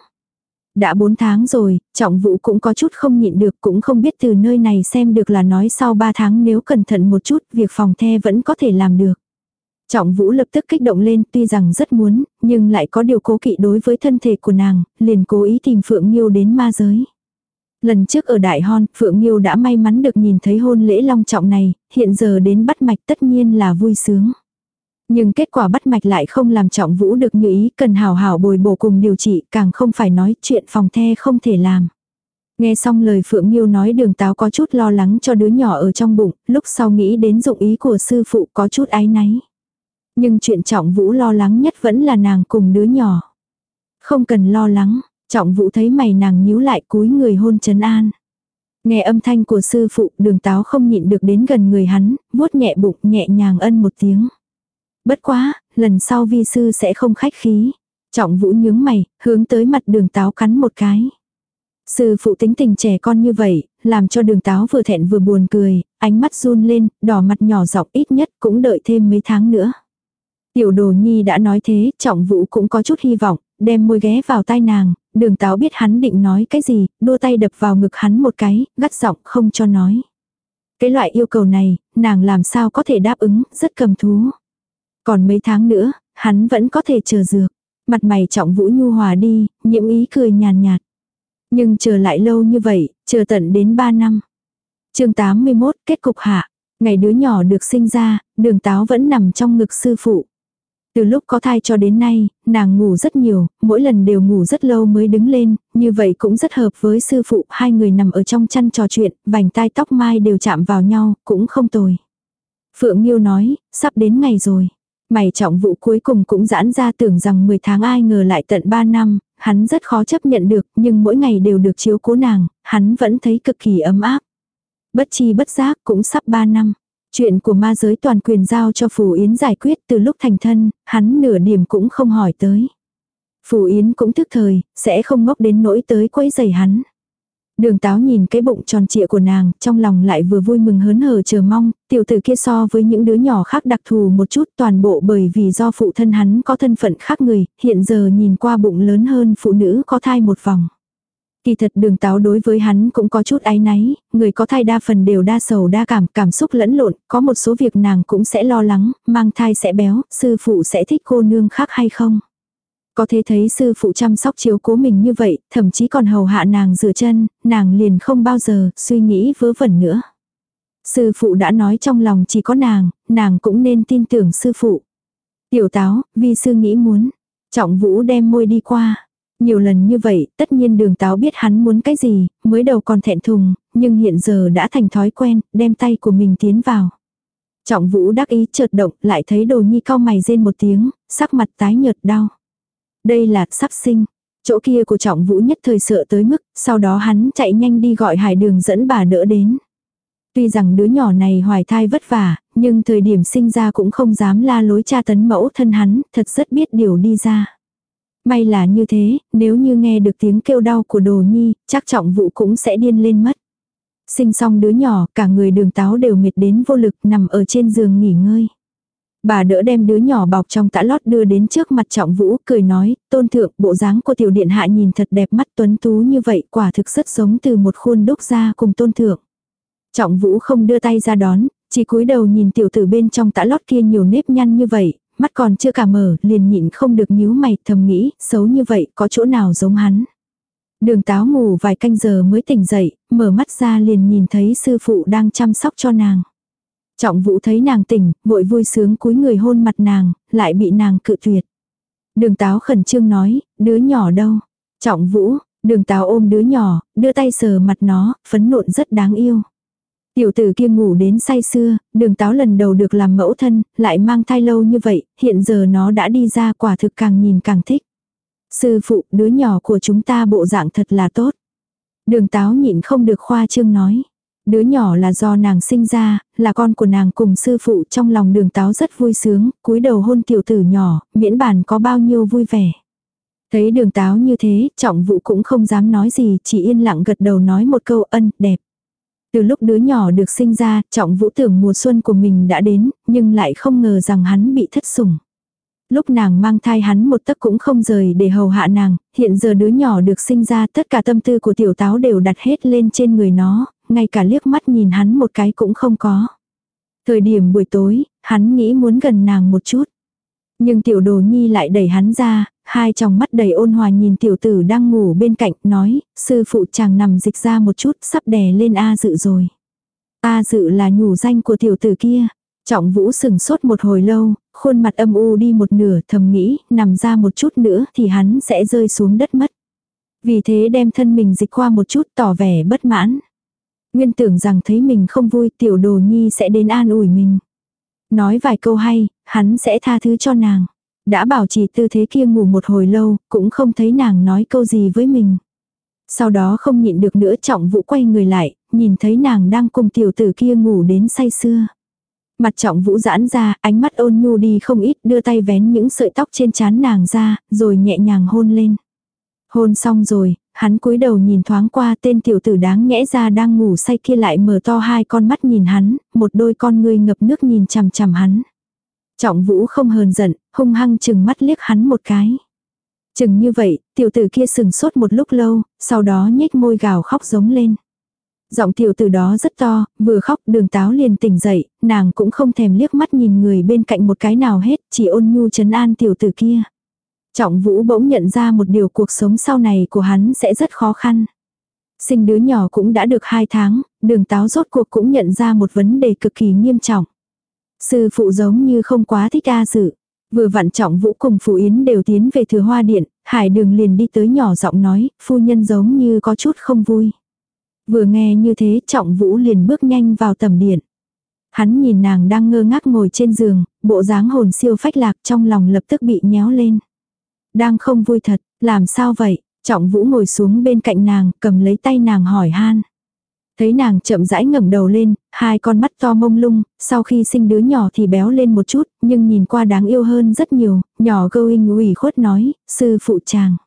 Đã 4 tháng rồi, trọng vũ cũng có chút không nhịn được cũng không biết từ nơi này xem được là nói sau 3 tháng nếu cẩn thận một chút việc phòng the vẫn có thể làm được. Trọng vũ lập tức kích động lên tuy rằng rất muốn, nhưng lại có điều cố kỵ đối với thân thể của nàng, liền cố ý tìm Phượng Nhiêu đến ma giới. Lần trước ở Đại Hon, Phượng Nhiêu đã may mắn được nhìn thấy hôn lễ long trọng này, hiện giờ đến bắt mạch tất nhiên là vui sướng. Nhưng kết quả bắt mạch lại không làm trọng vũ được như ý, cần hào hảo bồi bổ cùng điều trị, càng không phải nói chuyện phòng the không thể làm. Nghe xong lời Phượng Nhiêu nói đường táo có chút lo lắng cho đứa nhỏ ở trong bụng, lúc sau nghĩ đến dụng ý của sư phụ có chút áy náy. Nhưng chuyện trọng vũ lo lắng nhất vẫn là nàng cùng đứa nhỏ. Không cần lo lắng, trọng vũ thấy mày nàng nhíu lại cúi người hôn trấn an. Nghe âm thanh của sư phụ đường táo không nhịn được đến gần người hắn, vuốt nhẹ bụng nhẹ nhàng ân một tiếng. Bất quá, lần sau vi sư sẽ không khách khí. Trọng vũ nhướng mày, hướng tới mặt đường táo cắn một cái. Sư phụ tính tình trẻ con như vậy, làm cho đường táo vừa thẹn vừa buồn cười, ánh mắt run lên, đỏ mặt nhỏ dọc ít nhất cũng đợi thêm mấy tháng nữa. Tiểu đồ nhi đã nói thế, trọng vũ cũng có chút hy vọng, đem môi ghé vào tai nàng, đường táo biết hắn định nói cái gì, đua tay đập vào ngực hắn một cái, gắt giọng không cho nói. Cái loại yêu cầu này, nàng làm sao có thể đáp ứng, rất cầm thú. Còn mấy tháng nữa, hắn vẫn có thể chờ dược. Mặt mày trọng vũ nhu hòa đi, nhiễm ý cười nhàn nhạt. Nhưng chờ lại lâu như vậy, chờ tận đến 3 năm. chương 81 kết cục hạ. Ngày đứa nhỏ được sinh ra, đường táo vẫn nằm trong ngực sư phụ. Từ lúc có thai cho đến nay, nàng ngủ rất nhiều, mỗi lần đều ngủ rất lâu mới đứng lên, như vậy cũng rất hợp với sư phụ, hai người nằm ở trong chăn trò chuyện, vành tai tóc mai đều chạm vào nhau, cũng không tồi. Phượng Nghiêu nói, sắp đến ngày rồi. Mày trọng vụ cuối cùng cũng giãn ra tưởng rằng 10 tháng ai ngờ lại tận 3 năm, hắn rất khó chấp nhận được, nhưng mỗi ngày đều được chiếu cố nàng, hắn vẫn thấy cực kỳ ấm áp. Bất chi bất giác cũng sắp 3 năm. Chuyện của ma giới toàn quyền giao cho Phù Yến giải quyết từ lúc thành thân, hắn nửa điểm cũng không hỏi tới. Phù Yến cũng thức thời, sẽ không ngốc đến nỗi tới quấy giày hắn. Đường táo nhìn cái bụng tròn trịa của nàng, trong lòng lại vừa vui mừng hớn hở chờ mong, tiểu tử kia so với những đứa nhỏ khác đặc thù một chút toàn bộ bởi vì do phụ thân hắn có thân phận khác người, hiện giờ nhìn qua bụng lớn hơn phụ nữ có thai một vòng. Kỳ thật đường táo đối với hắn cũng có chút áy náy, người có thai đa phần đều đa sầu đa cảm, cảm xúc lẫn lộn, có một số việc nàng cũng sẽ lo lắng, mang thai sẽ béo, sư phụ sẽ thích cô nương khác hay không. Có thể thấy sư phụ chăm sóc chiếu cố mình như vậy, thậm chí còn hầu hạ nàng rửa chân, nàng liền không bao giờ suy nghĩ vớ vẩn nữa. Sư phụ đã nói trong lòng chỉ có nàng, nàng cũng nên tin tưởng sư phụ. Tiểu táo, vi sư nghĩ muốn. Trọng vũ đem môi đi qua. Nhiều lần như vậy, tất nhiên đường táo biết hắn muốn cái gì, mới đầu còn thẹn thùng, nhưng hiện giờ đã thành thói quen, đem tay của mình tiến vào. Trọng vũ đắc ý chợt động, lại thấy đồ nhi cao mày rên một tiếng, sắc mặt tái nhợt đau. Đây là sắp sinh. Chỗ kia của trọng vũ nhất thời sợ tới mức, sau đó hắn chạy nhanh đi gọi hải đường dẫn bà đỡ đến. Tuy rằng đứa nhỏ này hoài thai vất vả, nhưng thời điểm sinh ra cũng không dám la lối cha tấn mẫu thân hắn, thật rất biết điều đi ra. May là như thế, nếu như nghe được tiếng kêu đau của đồ nhi, chắc trọng vũ cũng sẽ điên lên mất. Sinh xong đứa nhỏ, cả người đường táo đều mệt đến vô lực nằm ở trên giường nghỉ ngơi. Bà đỡ đem đứa nhỏ bọc trong tã lót đưa đến trước mặt trọng vũ, cười nói, tôn thượng, bộ dáng của tiểu điện hạ nhìn thật đẹp mắt tuấn tú như vậy, quả thực rất giống từ một khuôn đúc ra cùng tôn thượng. Trọng vũ không đưa tay ra đón, chỉ cúi đầu nhìn tiểu tử bên trong tã lót kia nhiều nếp nhăn như vậy, mắt còn chưa cả mở, liền nhịn không được nhíu mày, thầm nghĩ, xấu như vậy, có chỗ nào giống hắn. Đường táo ngủ vài canh giờ mới tỉnh dậy, mở mắt ra liền nhìn thấy sư phụ đang chăm sóc cho nàng. Trọng vũ thấy nàng tỉnh, vội vui sướng cúi người hôn mặt nàng, lại bị nàng cự tuyệt. Đường táo khẩn trương nói, đứa nhỏ đâu? Trọng vũ, đường táo ôm đứa nhỏ, đưa tay sờ mặt nó, phấn nộn rất đáng yêu. Tiểu tử kia ngủ đến say xưa, đường táo lần đầu được làm mẫu thân, lại mang thai lâu như vậy, hiện giờ nó đã đi ra quả thực càng nhìn càng thích. Sư phụ, đứa nhỏ của chúng ta bộ dạng thật là tốt. Đường táo nhịn không được khoa trương nói. Đứa nhỏ là do nàng sinh ra, là con của nàng cùng sư phụ trong lòng đường táo rất vui sướng, cúi đầu hôn tiểu tử nhỏ, miễn bản có bao nhiêu vui vẻ. Thấy đường táo như thế, trọng vụ cũng không dám nói gì, chỉ yên lặng gật đầu nói một câu ân, đẹp. Từ lúc đứa nhỏ được sinh ra, trọng vũ tưởng mùa xuân của mình đã đến, nhưng lại không ngờ rằng hắn bị thất sủng. Lúc nàng mang thai hắn một tấc cũng không rời để hầu hạ nàng, hiện giờ đứa nhỏ được sinh ra tất cả tâm tư của tiểu táo đều đặt hết lên trên người nó, ngay cả liếc mắt nhìn hắn một cái cũng không có. Thời điểm buổi tối, hắn nghĩ muốn gần nàng một chút. Nhưng tiểu đồ nhi lại đẩy hắn ra, hai tròng mắt đầy ôn hòa nhìn tiểu tử đang ngủ bên cạnh, nói, sư phụ chàng nằm dịch ra một chút, sắp đè lên A dự rồi. A dự là nhủ danh của tiểu tử kia. Trọng vũ sừng sốt một hồi lâu, khuôn mặt âm u đi một nửa thầm nghĩ, nằm ra một chút nữa thì hắn sẽ rơi xuống đất mất. Vì thế đem thân mình dịch qua một chút tỏ vẻ bất mãn. Nguyên tưởng rằng thấy mình không vui tiểu đồ nhi sẽ đến an ủi mình. Nói vài câu hay, hắn sẽ tha thứ cho nàng. Đã bảo trì tư thế kia ngủ một hồi lâu, cũng không thấy nàng nói câu gì với mình. Sau đó không nhịn được nữa trọng vũ quay người lại, nhìn thấy nàng đang cùng tiểu tử kia ngủ đến say sưa. Mặt trọng vũ giãn ra, ánh mắt ôn nhu đi không ít, đưa tay vén những sợi tóc trên trán nàng ra, rồi nhẹ nhàng hôn lên. Hôn xong rồi, hắn cúi đầu nhìn thoáng qua tên tiểu tử đáng nhẽ ra đang ngủ say kia lại mở to hai con mắt nhìn hắn, một đôi con ngươi ngập nước nhìn chằm chằm hắn. Trọng vũ không hờn giận, hung hăng chừng mắt liếc hắn một cái. Chừng như vậy, tiểu tử kia sừng sốt một lúc lâu, sau đó nhếch môi gào khóc giống lên. Giọng tiểu tử đó rất to, vừa khóc đường táo liền tỉnh dậy, nàng cũng không thèm liếc mắt nhìn người bên cạnh một cái nào hết, chỉ ôn nhu chấn an tiểu tử kia. Trọng vũ bỗng nhận ra một điều cuộc sống sau này của hắn sẽ rất khó khăn. Sinh đứa nhỏ cũng đã được hai tháng, đường táo rốt cuộc cũng nhận ra một vấn đề cực kỳ nghiêm trọng. Sư phụ giống như không quá thích A dự. Vừa vặn trọng vũ cùng phụ yến đều tiến về thừa hoa điện, hải đường liền đi tới nhỏ giọng nói, phu nhân giống như có chút không vui. Vừa nghe như thế trọng vũ liền bước nhanh vào tầm điện. Hắn nhìn nàng đang ngơ ngác ngồi trên giường, bộ dáng hồn siêu phách lạc trong lòng lập tức bị nhéo lên. Đang không vui thật, làm sao vậy? Trọng Vũ ngồi xuống bên cạnh nàng, cầm lấy tay nàng hỏi han. Thấy nàng chậm rãi ngẩng đầu lên, hai con mắt to mông lung, sau khi sinh đứa nhỏ thì béo lên một chút, nhưng nhìn qua đáng yêu hơn rất nhiều, nhỏ gâu hình ủy khuất nói, sư phụ chàng.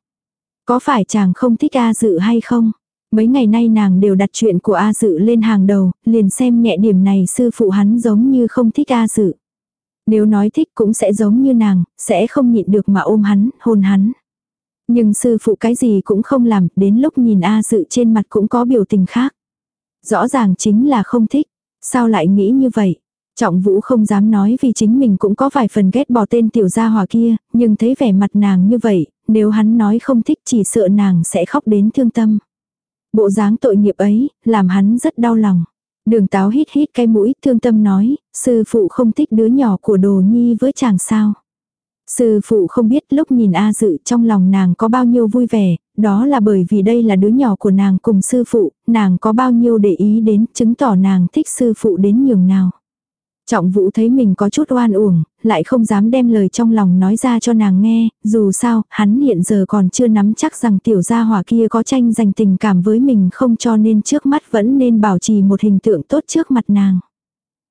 Có phải chàng không thích A dự hay không? Mấy ngày nay nàng đều đặt chuyện của A dự lên hàng đầu, liền xem nhẹ điểm này sư phụ hắn giống như không thích A dự. Nếu nói thích cũng sẽ giống như nàng, sẽ không nhịn được mà ôm hắn, hôn hắn. Nhưng sư phụ cái gì cũng không làm, đến lúc nhìn A dự trên mặt cũng có biểu tình khác. Rõ ràng chính là không thích. Sao lại nghĩ như vậy? Trọng Vũ không dám nói vì chính mình cũng có vài phần ghét bỏ tên tiểu gia hòa kia, nhưng thấy vẻ mặt nàng như vậy, nếu hắn nói không thích chỉ sợ nàng sẽ khóc đến thương tâm. Bộ dáng tội nghiệp ấy, làm hắn rất đau lòng. Đường táo hít hít cái mũi, thương tâm nói, sư phụ không thích đứa nhỏ của đồ nhi với chàng sao. Sư phụ không biết lúc nhìn A dự trong lòng nàng có bao nhiêu vui vẻ, đó là bởi vì đây là đứa nhỏ của nàng cùng sư phụ, nàng có bao nhiêu để ý đến, chứng tỏ nàng thích sư phụ đến nhường nào. Trọng vũ thấy mình có chút oan uổng, lại không dám đem lời trong lòng nói ra cho nàng nghe, dù sao, hắn hiện giờ còn chưa nắm chắc rằng tiểu gia hỏa kia có tranh giành tình cảm với mình không cho nên trước mắt vẫn nên bảo trì một hình tượng tốt trước mặt nàng.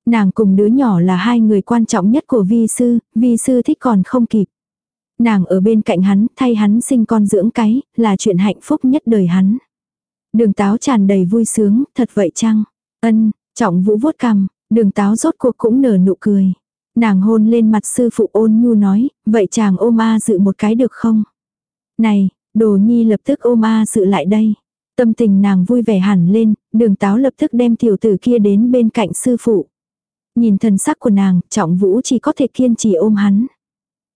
Nàng cùng đứa nhỏ là hai người quan trọng nhất của vi sư, vi sư thích còn không kịp. Nàng ở bên cạnh hắn, thay hắn sinh con dưỡng cái, là chuyện hạnh phúc nhất đời hắn. Đường táo tràn đầy vui sướng, thật vậy chăng? Ân, trọng vũ vuốt cằm, đường táo rốt cuộc cũng nở nụ cười. Nàng hôn lên mặt sư phụ ôn nhu nói, vậy chàng ôm A dự một cái được không? Này, đồ nhi lập tức ôm A dự lại đây. Tâm tình nàng vui vẻ hẳn lên, đường táo lập tức đem tiểu tử kia đến bên cạnh sư phụ. Nhìn thần sắc của nàng, trọng vũ chỉ có thể kiên trì ôm hắn.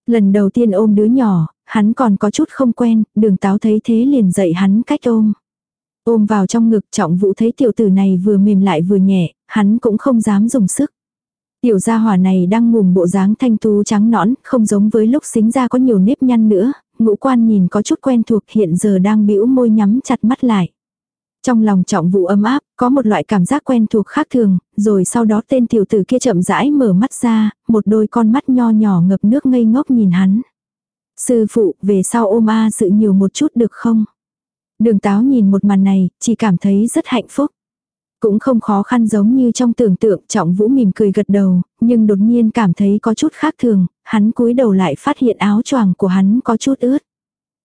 Lần đầu tiên ôm đứa nhỏ, hắn còn có chút không quen, đường táo thấy thế liền dạy hắn cách ôm. Ôm vào trong ngực trọng vũ thấy tiểu tử này vừa mềm lại vừa nhẹ, hắn cũng không dám dùng sức. Tiểu gia hỏa này đang ngùm bộ dáng thanh tú trắng nõn, không giống với lúc xính ra có nhiều nếp nhăn nữa, ngũ quan nhìn có chút quen thuộc hiện giờ đang bĩu môi nhắm chặt mắt lại. Trong lòng trọng vụ ấm áp, có một loại cảm giác quen thuộc khác thường, rồi sau đó tên tiểu tử kia chậm rãi mở mắt ra, một đôi con mắt nho nhỏ ngập nước ngây ngốc nhìn hắn. Sư phụ, về sau ôm A sự nhiều một chút được không? Đường táo nhìn một màn này, chỉ cảm thấy rất hạnh phúc. Cũng không khó khăn giống như trong tưởng tượng trọng vũ mỉm cười gật đầu, nhưng đột nhiên cảm thấy có chút khác thường, hắn cúi đầu lại phát hiện áo choàng của hắn có chút ướt.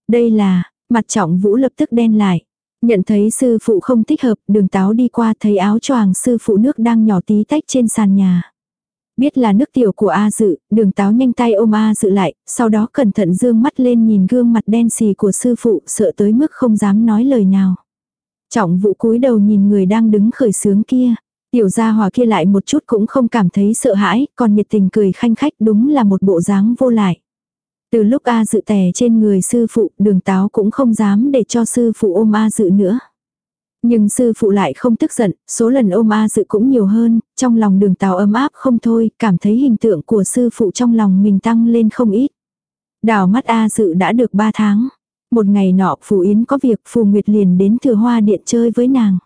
Đây là, mặt trọng vũ lập tức đen lại. Nhận thấy sư phụ không thích hợp, đường táo đi qua thấy áo choàng sư phụ nước đang nhỏ tí tách trên sàn nhà. Biết là nước tiểu của A dự, đường táo nhanh tay ôm A dự lại, sau đó cẩn thận dương mắt lên nhìn gương mặt đen xì của sư phụ sợ tới mức không dám nói lời nào. Trọng vụ cúi đầu nhìn người đang đứng khởi sướng kia. Tiểu gia hòa kia lại một chút cũng không cảm thấy sợ hãi, còn nhiệt tình cười khanh khách đúng là một bộ dáng vô lại. Từ lúc A dự tè trên người sư phụ, đường táo cũng không dám để cho sư phụ ôm A dự nữa. Nhưng sư phụ lại không tức giận, số lần ôm A dự cũng nhiều hơn, trong lòng đường táo ấm áp không thôi, cảm thấy hình tượng của sư phụ trong lòng mình tăng lên không ít. Đào mắt A dự đã được 3 tháng. Một ngày nọ Phù Yến có việc Phù Nguyệt liền đến thừa hoa điện chơi với nàng.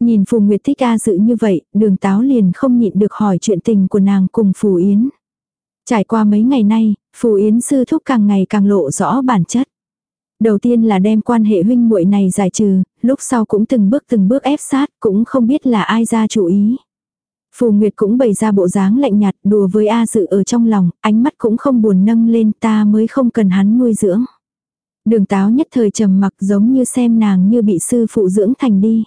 Nhìn Phù Nguyệt thích A dự như vậy, đường táo liền không nhịn được hỏi chuyện tình của nàng cùng Phù Yến. Trải qua mấy ngày nay, Phù Yến sư thúc càng ngày càng lộ rõ bản chất. Đầu tiên là đem quan hệ huynh muội này giải trừ, lúc sau cũng từng bước từng bước ép sát, cũng không biết là ai ra chủ ý. Phù Nguyệt cũng bày ra bộ dáng lạnh nhạt đùa với A Dự ở trong lòng, ánh mắt cũng không buồn nâng lên ta mới không cần hắn nuôi dưỡng. Đường táo nhất thời trầm mặc giống như xem nàng như bị sư phụ dưỡng thành đi.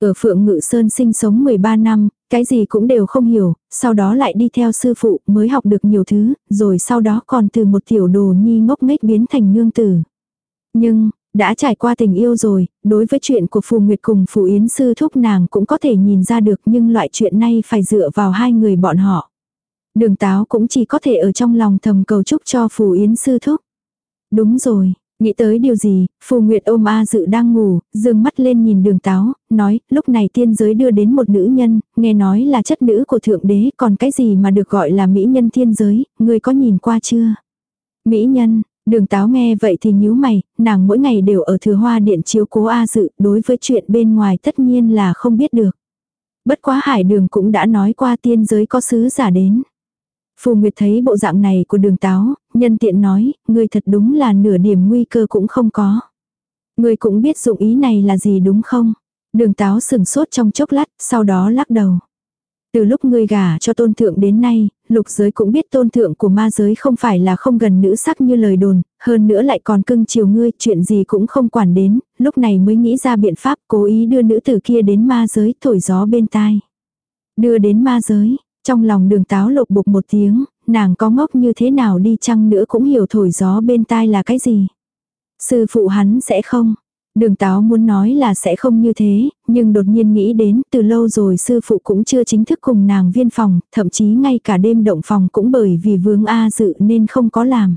Ở Phượng Ngự Sơn sinh sống 13 năm, cái gì cũng đều không hiểu, sau đó lại đi theo sư phụ mới học được nhiều thứ, rồi sau đó còn từ một tiểu đồ nhi ngốc nghếch biến thành nương tử. Nhưng, đã trải qua tình yêu rồi, đối với chuyện của Phù Nguyệt cùng Phù Yến sư thúc nàng cũng có thể nhìn ra được nhưng loại chuyện này phải dựa vào hai người bọn họ. Đường táo cũng chỉ có thể ở trong lòng thầm cầu chúc cho Phù Yến sư thúc. Đúng rồi, Nghĩ tới điều gì, Phù Nguyệt ôm A Dự đang ngủ, dương mắt lên nhìn đường táo, nói, lúc này tiên giới đưa đến một nữ nhân, nghe nói là chất nữ của thượng đế, còn cái gì mà được gọi là mỹ nhân tiên giới, người có nhìn qua chưa? Mỹ nhân, đường táo nghe vậy thì nhíu mày, nàng mỗi ngày đều ở thừa hoa điện chiếu cố A Dự, đối với chuyện bên ngoài tất nhiên là không biết được. Bất quá hải đường cũng đã nói qua tiên giới có sứ giả đến. Phù Nguyệt thấy bộ dạng này của đường táo, nhân tiện nói, người thật đúng là nửa điểm nguy cơ cũng không có. người cũng biết dụng ý này là gì đúng không? Đường táo sừng sốt trong chốc lát, sau đó lắc đầu. Từ lúc ngươi gả cho tôn thượng đến nay, lục giới cũng biết tôn thượng của ma giới không phải là không gần nữ sắc như lời đồn, hơn nữa lại còn cưng chiều ngươi, chuyện gì cũng không quản đến, lúc này mới nghĩ ra biện pháp cố ý đưa nữ tử kia đến ma giới thổi gió bên tai. Đưa đến ma giới, trong lòng đường táo lục bục một tiếng, nàng có ngốc như thế nào đi chăng nữa cũng hiểu thổi gió bên tai là cái gì. Sư phụ hắn sẽ không, Đường táo muốn nói là sẽ không như thế, nhưng đột nhiên nghĩ đến từ lâu rồi sư phụ cũng chưa chính thức cùng nàng viên phòng, thậm chí ngay cả đêm động phòng cũng bởi vì vướng A dự nên không có làm.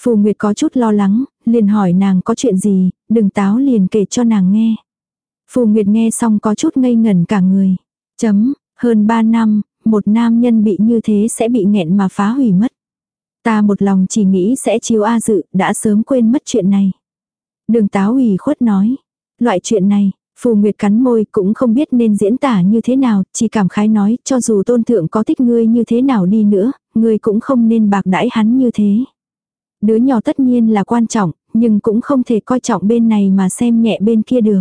Phù Nguyệt có chút lo lắng, liền hỏi nàng có chuyện gì, đường táo liền kể cho nàng nghe. Phù Nguyệt nghe xong có chút ngây ngẩn cả người. Chấm, hơn 3 năm, một nam nhân bị như thế sẽ bị nghẹn mà phá hủy mất. Ta một lòng chỉ nghĩ sẽ chiếu A dự, đã sớm quên mất chuyện này. Đường táo ủy khuất nói. Loại chuyện này, Phù Nguyệt cắn môi cũng không biết nên diễn tả như thế nào, chỉ cảm khái nói cho dù tôn thượng có thích ngươi như thế nào đi nữa, ngươi cũng không nên bạc đãi hắn như thế. Đứa nhỏ tất nhiên là quan trọng, nhưng cũng không thể coi trọng bên này mà xem nhẹ bên kia được.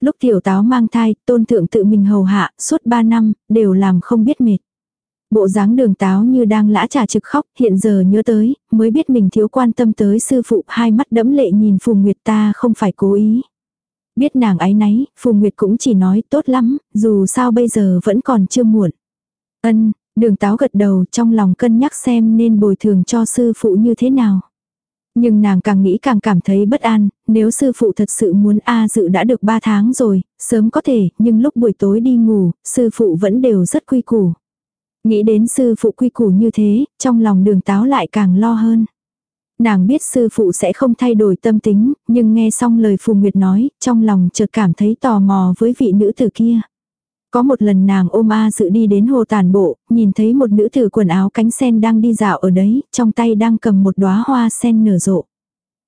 Lúc tiểu táo mang thai, tôn thượng tự mình hầu hạ, suốt 3 năm, đều làm không biết mệt. Bộ dáng đường táo như đang lã trà trực khóc, hiện giờ nhớ tới, mới biết mình thiếu quan tâm tới sư phụ, hai mắt đẫm lệ nhìn Phù Nguyệt ta không phải cố ý. Biết nàng ấy nấy, Phù Nguyệt cũng chỉ nói tốt lắm, dù sao bây giờ vẫn còn chưa muộn. Ân, đường táo gật đầu trong lòng cân nhắc xem nên bồi thường cho sư phụ như thế nào. Nhưng nàng càng nghĩ càng cảm thấy bất an, nếu sư phụ thật sự muốn A dự đã được 3 tháng rồi, sớm có thể, nhưng lúc buổi tối đi ngủ, sư phụ vẫn đều rất quy củ. Nghĩ đến sư phụ quy củ như thế, trong lòng đường táo lại càng lo hơn. Nàng biết sư phụ sẽ không thay đổi tâm tính, nhưng nghe xong lời Phù Nguyệt nói, trong lòng chợt cảm thấy tò mò với vị nữ tử kia. Có một lần nàng ôm A dự đi đến hồ tàn bộ, nhìn thấy một nữ tử quần áo cánh sen đang đi dạo ở đấy, trong tay đang cầm một đóa hoa sen nở rộ.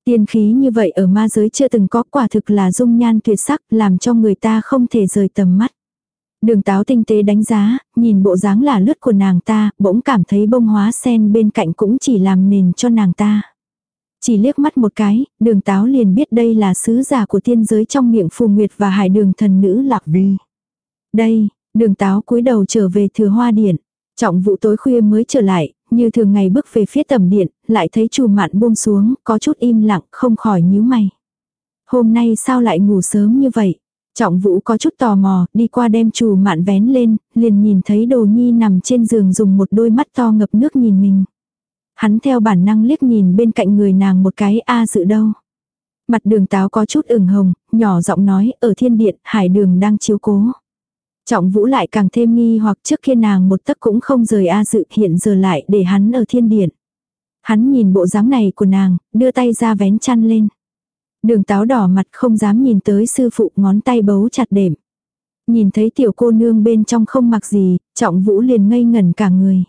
Tiên khí như vậy ở ma giới chưa từng có quả thực là dung nhan tuyệt sắc làm cho người ta không thể rời tầm mắt. Đường táo tinh tế đánh giá, nhìn bộ dáng là lướt của nàng ta, bỗng cảm thấy bông hóa sen bên cạnh cũng chỉ làm nền cho nàng ta. Chỉ liếc mắt một cái, đường táo liền biết đây là sứ giả của tiên giới trong miệng phù nguyệt và hải đường thần nữ lạc vi. Đây, đường táo cúi đầu trở về thừa hoa điện. Trọng vụ tối khuya mới trở lại, như thường ngày bước về phía tầm điện, lại thấy chù mạn buông xuống, có chút im lặng, không khỏi nhíu mày. Hôm nay sao lại ngủ sớm như vậy? Trọng vũ có chút tò mò, đi qua đem chù mạn vén lên, liền nhìn thấy đồ nhi nằm trên giường dùng một đôi mắt to ngập nước nhìn mình. Hắn theo bản năng liếc nhìn bên cạnh người nàng một cái a dự đâu. Mặt đường táo có chút ửng hồng, nhỏ giọng nói ở thiên điện, hải đường đang chiếu cố. Trọng vũ lại càng thêm nghi hoặc trước kia nàng một tấc cũng không rời A dự hiện giờ lại để hắn ở thiên điện. Hắn nhìn bộ dáng này của nàng, đưa tay ra vén chăn lên. Đường táo đỏ mặt không dám nhìn tới sư phụ ngón tay bấu chặt đệm. Nhìn thấy tiểu cô nương bên trong không mặc gì, trọng vũ liền ngây ngẩn cả người.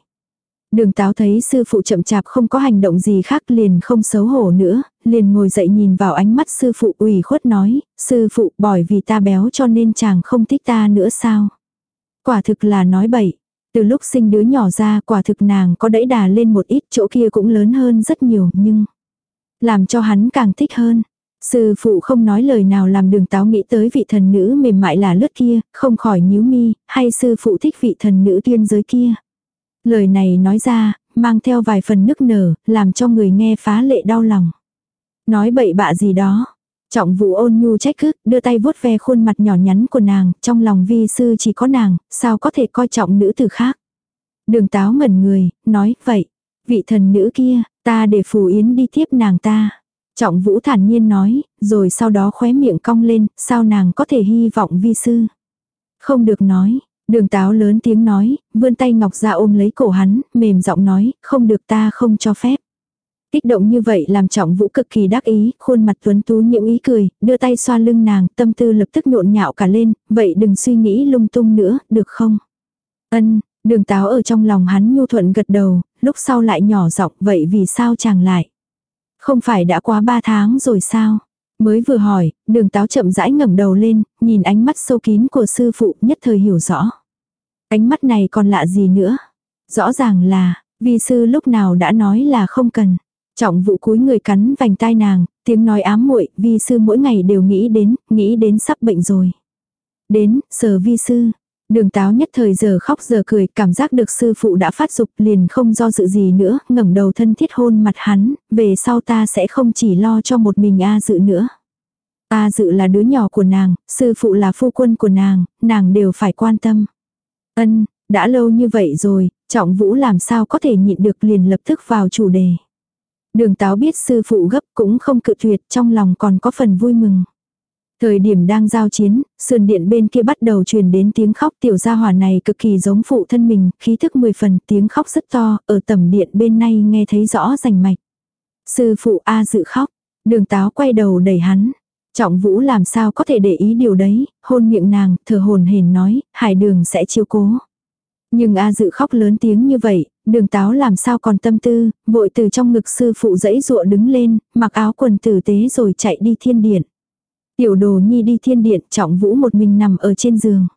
Đường táo thấy sư phụ chậm chạp không có hành động gì khác liền không xấu hổ nữa, liền ngồi dậy nhìn vào ánh mắt sư phụ ủy khuất nói, sư phụ bởi vì ta béo cho nên chàng không thích ta nữa sao. Quả thực là nói bậy. Từ lúc sinh đứa nhỏ ra quả thực nàng có đẩy đà lên một ít chỗ kia cũng lớn hơn rất nhiều nhưng làm cho hắn càng thích hơn. Sư phụ không nói lời nào làm đường táo nghĩ tới vị thần nữ mềm mại là lướt kia, không khỏi nhíu mi, hay sư phụ thích vị thần nữ tiên giới kia. Lời này nói ra, mang theo vài phần nức nở, làm cho người nghe phá lệ đau lòng. Nói bậy bạ gì đó. Trọng vụ ôn nhu trách cứ, đưa tay vuốt ve khuôn mặt nhỏ nhắn của nàng, trong lòng vi sư chỉ có nàng, sao có thể coi trọng nữ tử khác. Đường táo ngẩn người, nói, vậy, vị thần nữ kia, ta để phù yến đi tiếp nàng ta. Trọng vũ thản nhiên nói, rồi sau đó khóe miệng cong lên, sao nàng có thể hy vọng vi sư. Không được nói, đường táo lớn tiếng nói, vươn tay ngọc ra ôm lấy cổ hắn, mềm giọng nói, không được ta không cho phép. Kích động như vậy làm trọng vũ cực kỳ đắc ý, khuôn mặt tuấn tú những ý cười, đưa tay xoa lưng nàng, tâm tư lập tức nhộn nhạo cả lên, vậy đừng suy nghĩ lung tung nữa, được không? Ân, đường táo ở trong lòng hắn nhu thuận gật đầu, lúc sau lại nhỏ giọng vậy vì sao chàng lại? Không phải đã quá ba tháng rồi sao? Mới vừa hỏi, đường táo chậm rãi ngẩng đầu lên, nhìn ánh mắt sâu kín của sư phụ nhất thời hiểu rõ. Ánh mắt này còn lạ gì nữa? Rõ ràng là, vi sư lúc nào đã nói là không cần. Trọng vụ cúi người cắn vành tai nàng, tiếng nói ám muội vi sư mỗi ngày đều nghĩ đến, nghĩ đến sắp bệnh rồi. Đến, sờ vi sư. Đường táo nhất thời giờ khóc giờ cười, cảm giác được sư phụ đã phát dục liền không do dự gì nữa, ngẩng đầu thân thiết hôn mặt hắn, về sau ta sẽ không chỉ lo cho một mình A dự nữa. A dự là đứa nhỏ của nàng, sư phụ là phu quân của nàng, nàng đều phải quan tâm. Ân, đã lâu như vậy rồi, trọng vũ làm sao có thể nhịn được liền lập tức vào chủ đề. Đường táo biết sư phụ gấp cũng không cự tuyệt trong lòng còn có phần vui mừng. Thời điểm đang giao chiến, sườn điện bên kia bắt đầu truyền đến tiếng khóc tiểu gia hỏa này cực kỳ giống phụ thân mình, khí thức mười phần tiếng khóc rất to, ở tầm điện bên này nghe thấy rõ rành mạch. Sư phụ A dự khóc, đường táo quay đầu đẩy hắn. Trọng vũ làm sao có thể để ý điều đấy, hôn miệng nàng, thở hồn hển nói, hải đường sẽ chiêu cố. Nhưng A dự khóc lớn tiếng như vậy, đường táo làm sao còn tâm tư, vội từ trong ngực sư phụ dãy ruộ đứng lên, mặc áo quần tử tế rồi chạy đi thiên điện. Tiểu đồ nhi đi thiên điện, trọng vũ một mình nằm ở trên giường.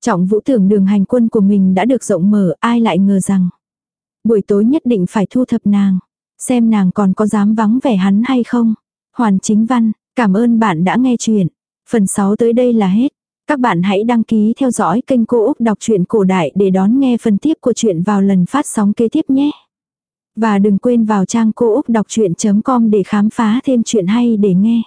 Trọng vũ tưởng đường hành quân của mình đã được rộng mở, ai lại ngờ rằng. Buổi tối nhất định phải thu thập nàng. Xem nàng còn có dám vắng vẻ hắn hay không. Hoàn chính văn, cảm ơn bạn đã nghe chuyện. Phần 6 tới đây là hết. Các bạn hãy đăng ký theo dõi kênh Cô Úc Đọc truyện Cổ Đại để đón nghe phần tiếp của chuyện vào lần phát sóng kế tiếp nhé. Và đừng quên vào trang cô úc đọc chuyện.com để khám phá thêm chuyện hay để nghe.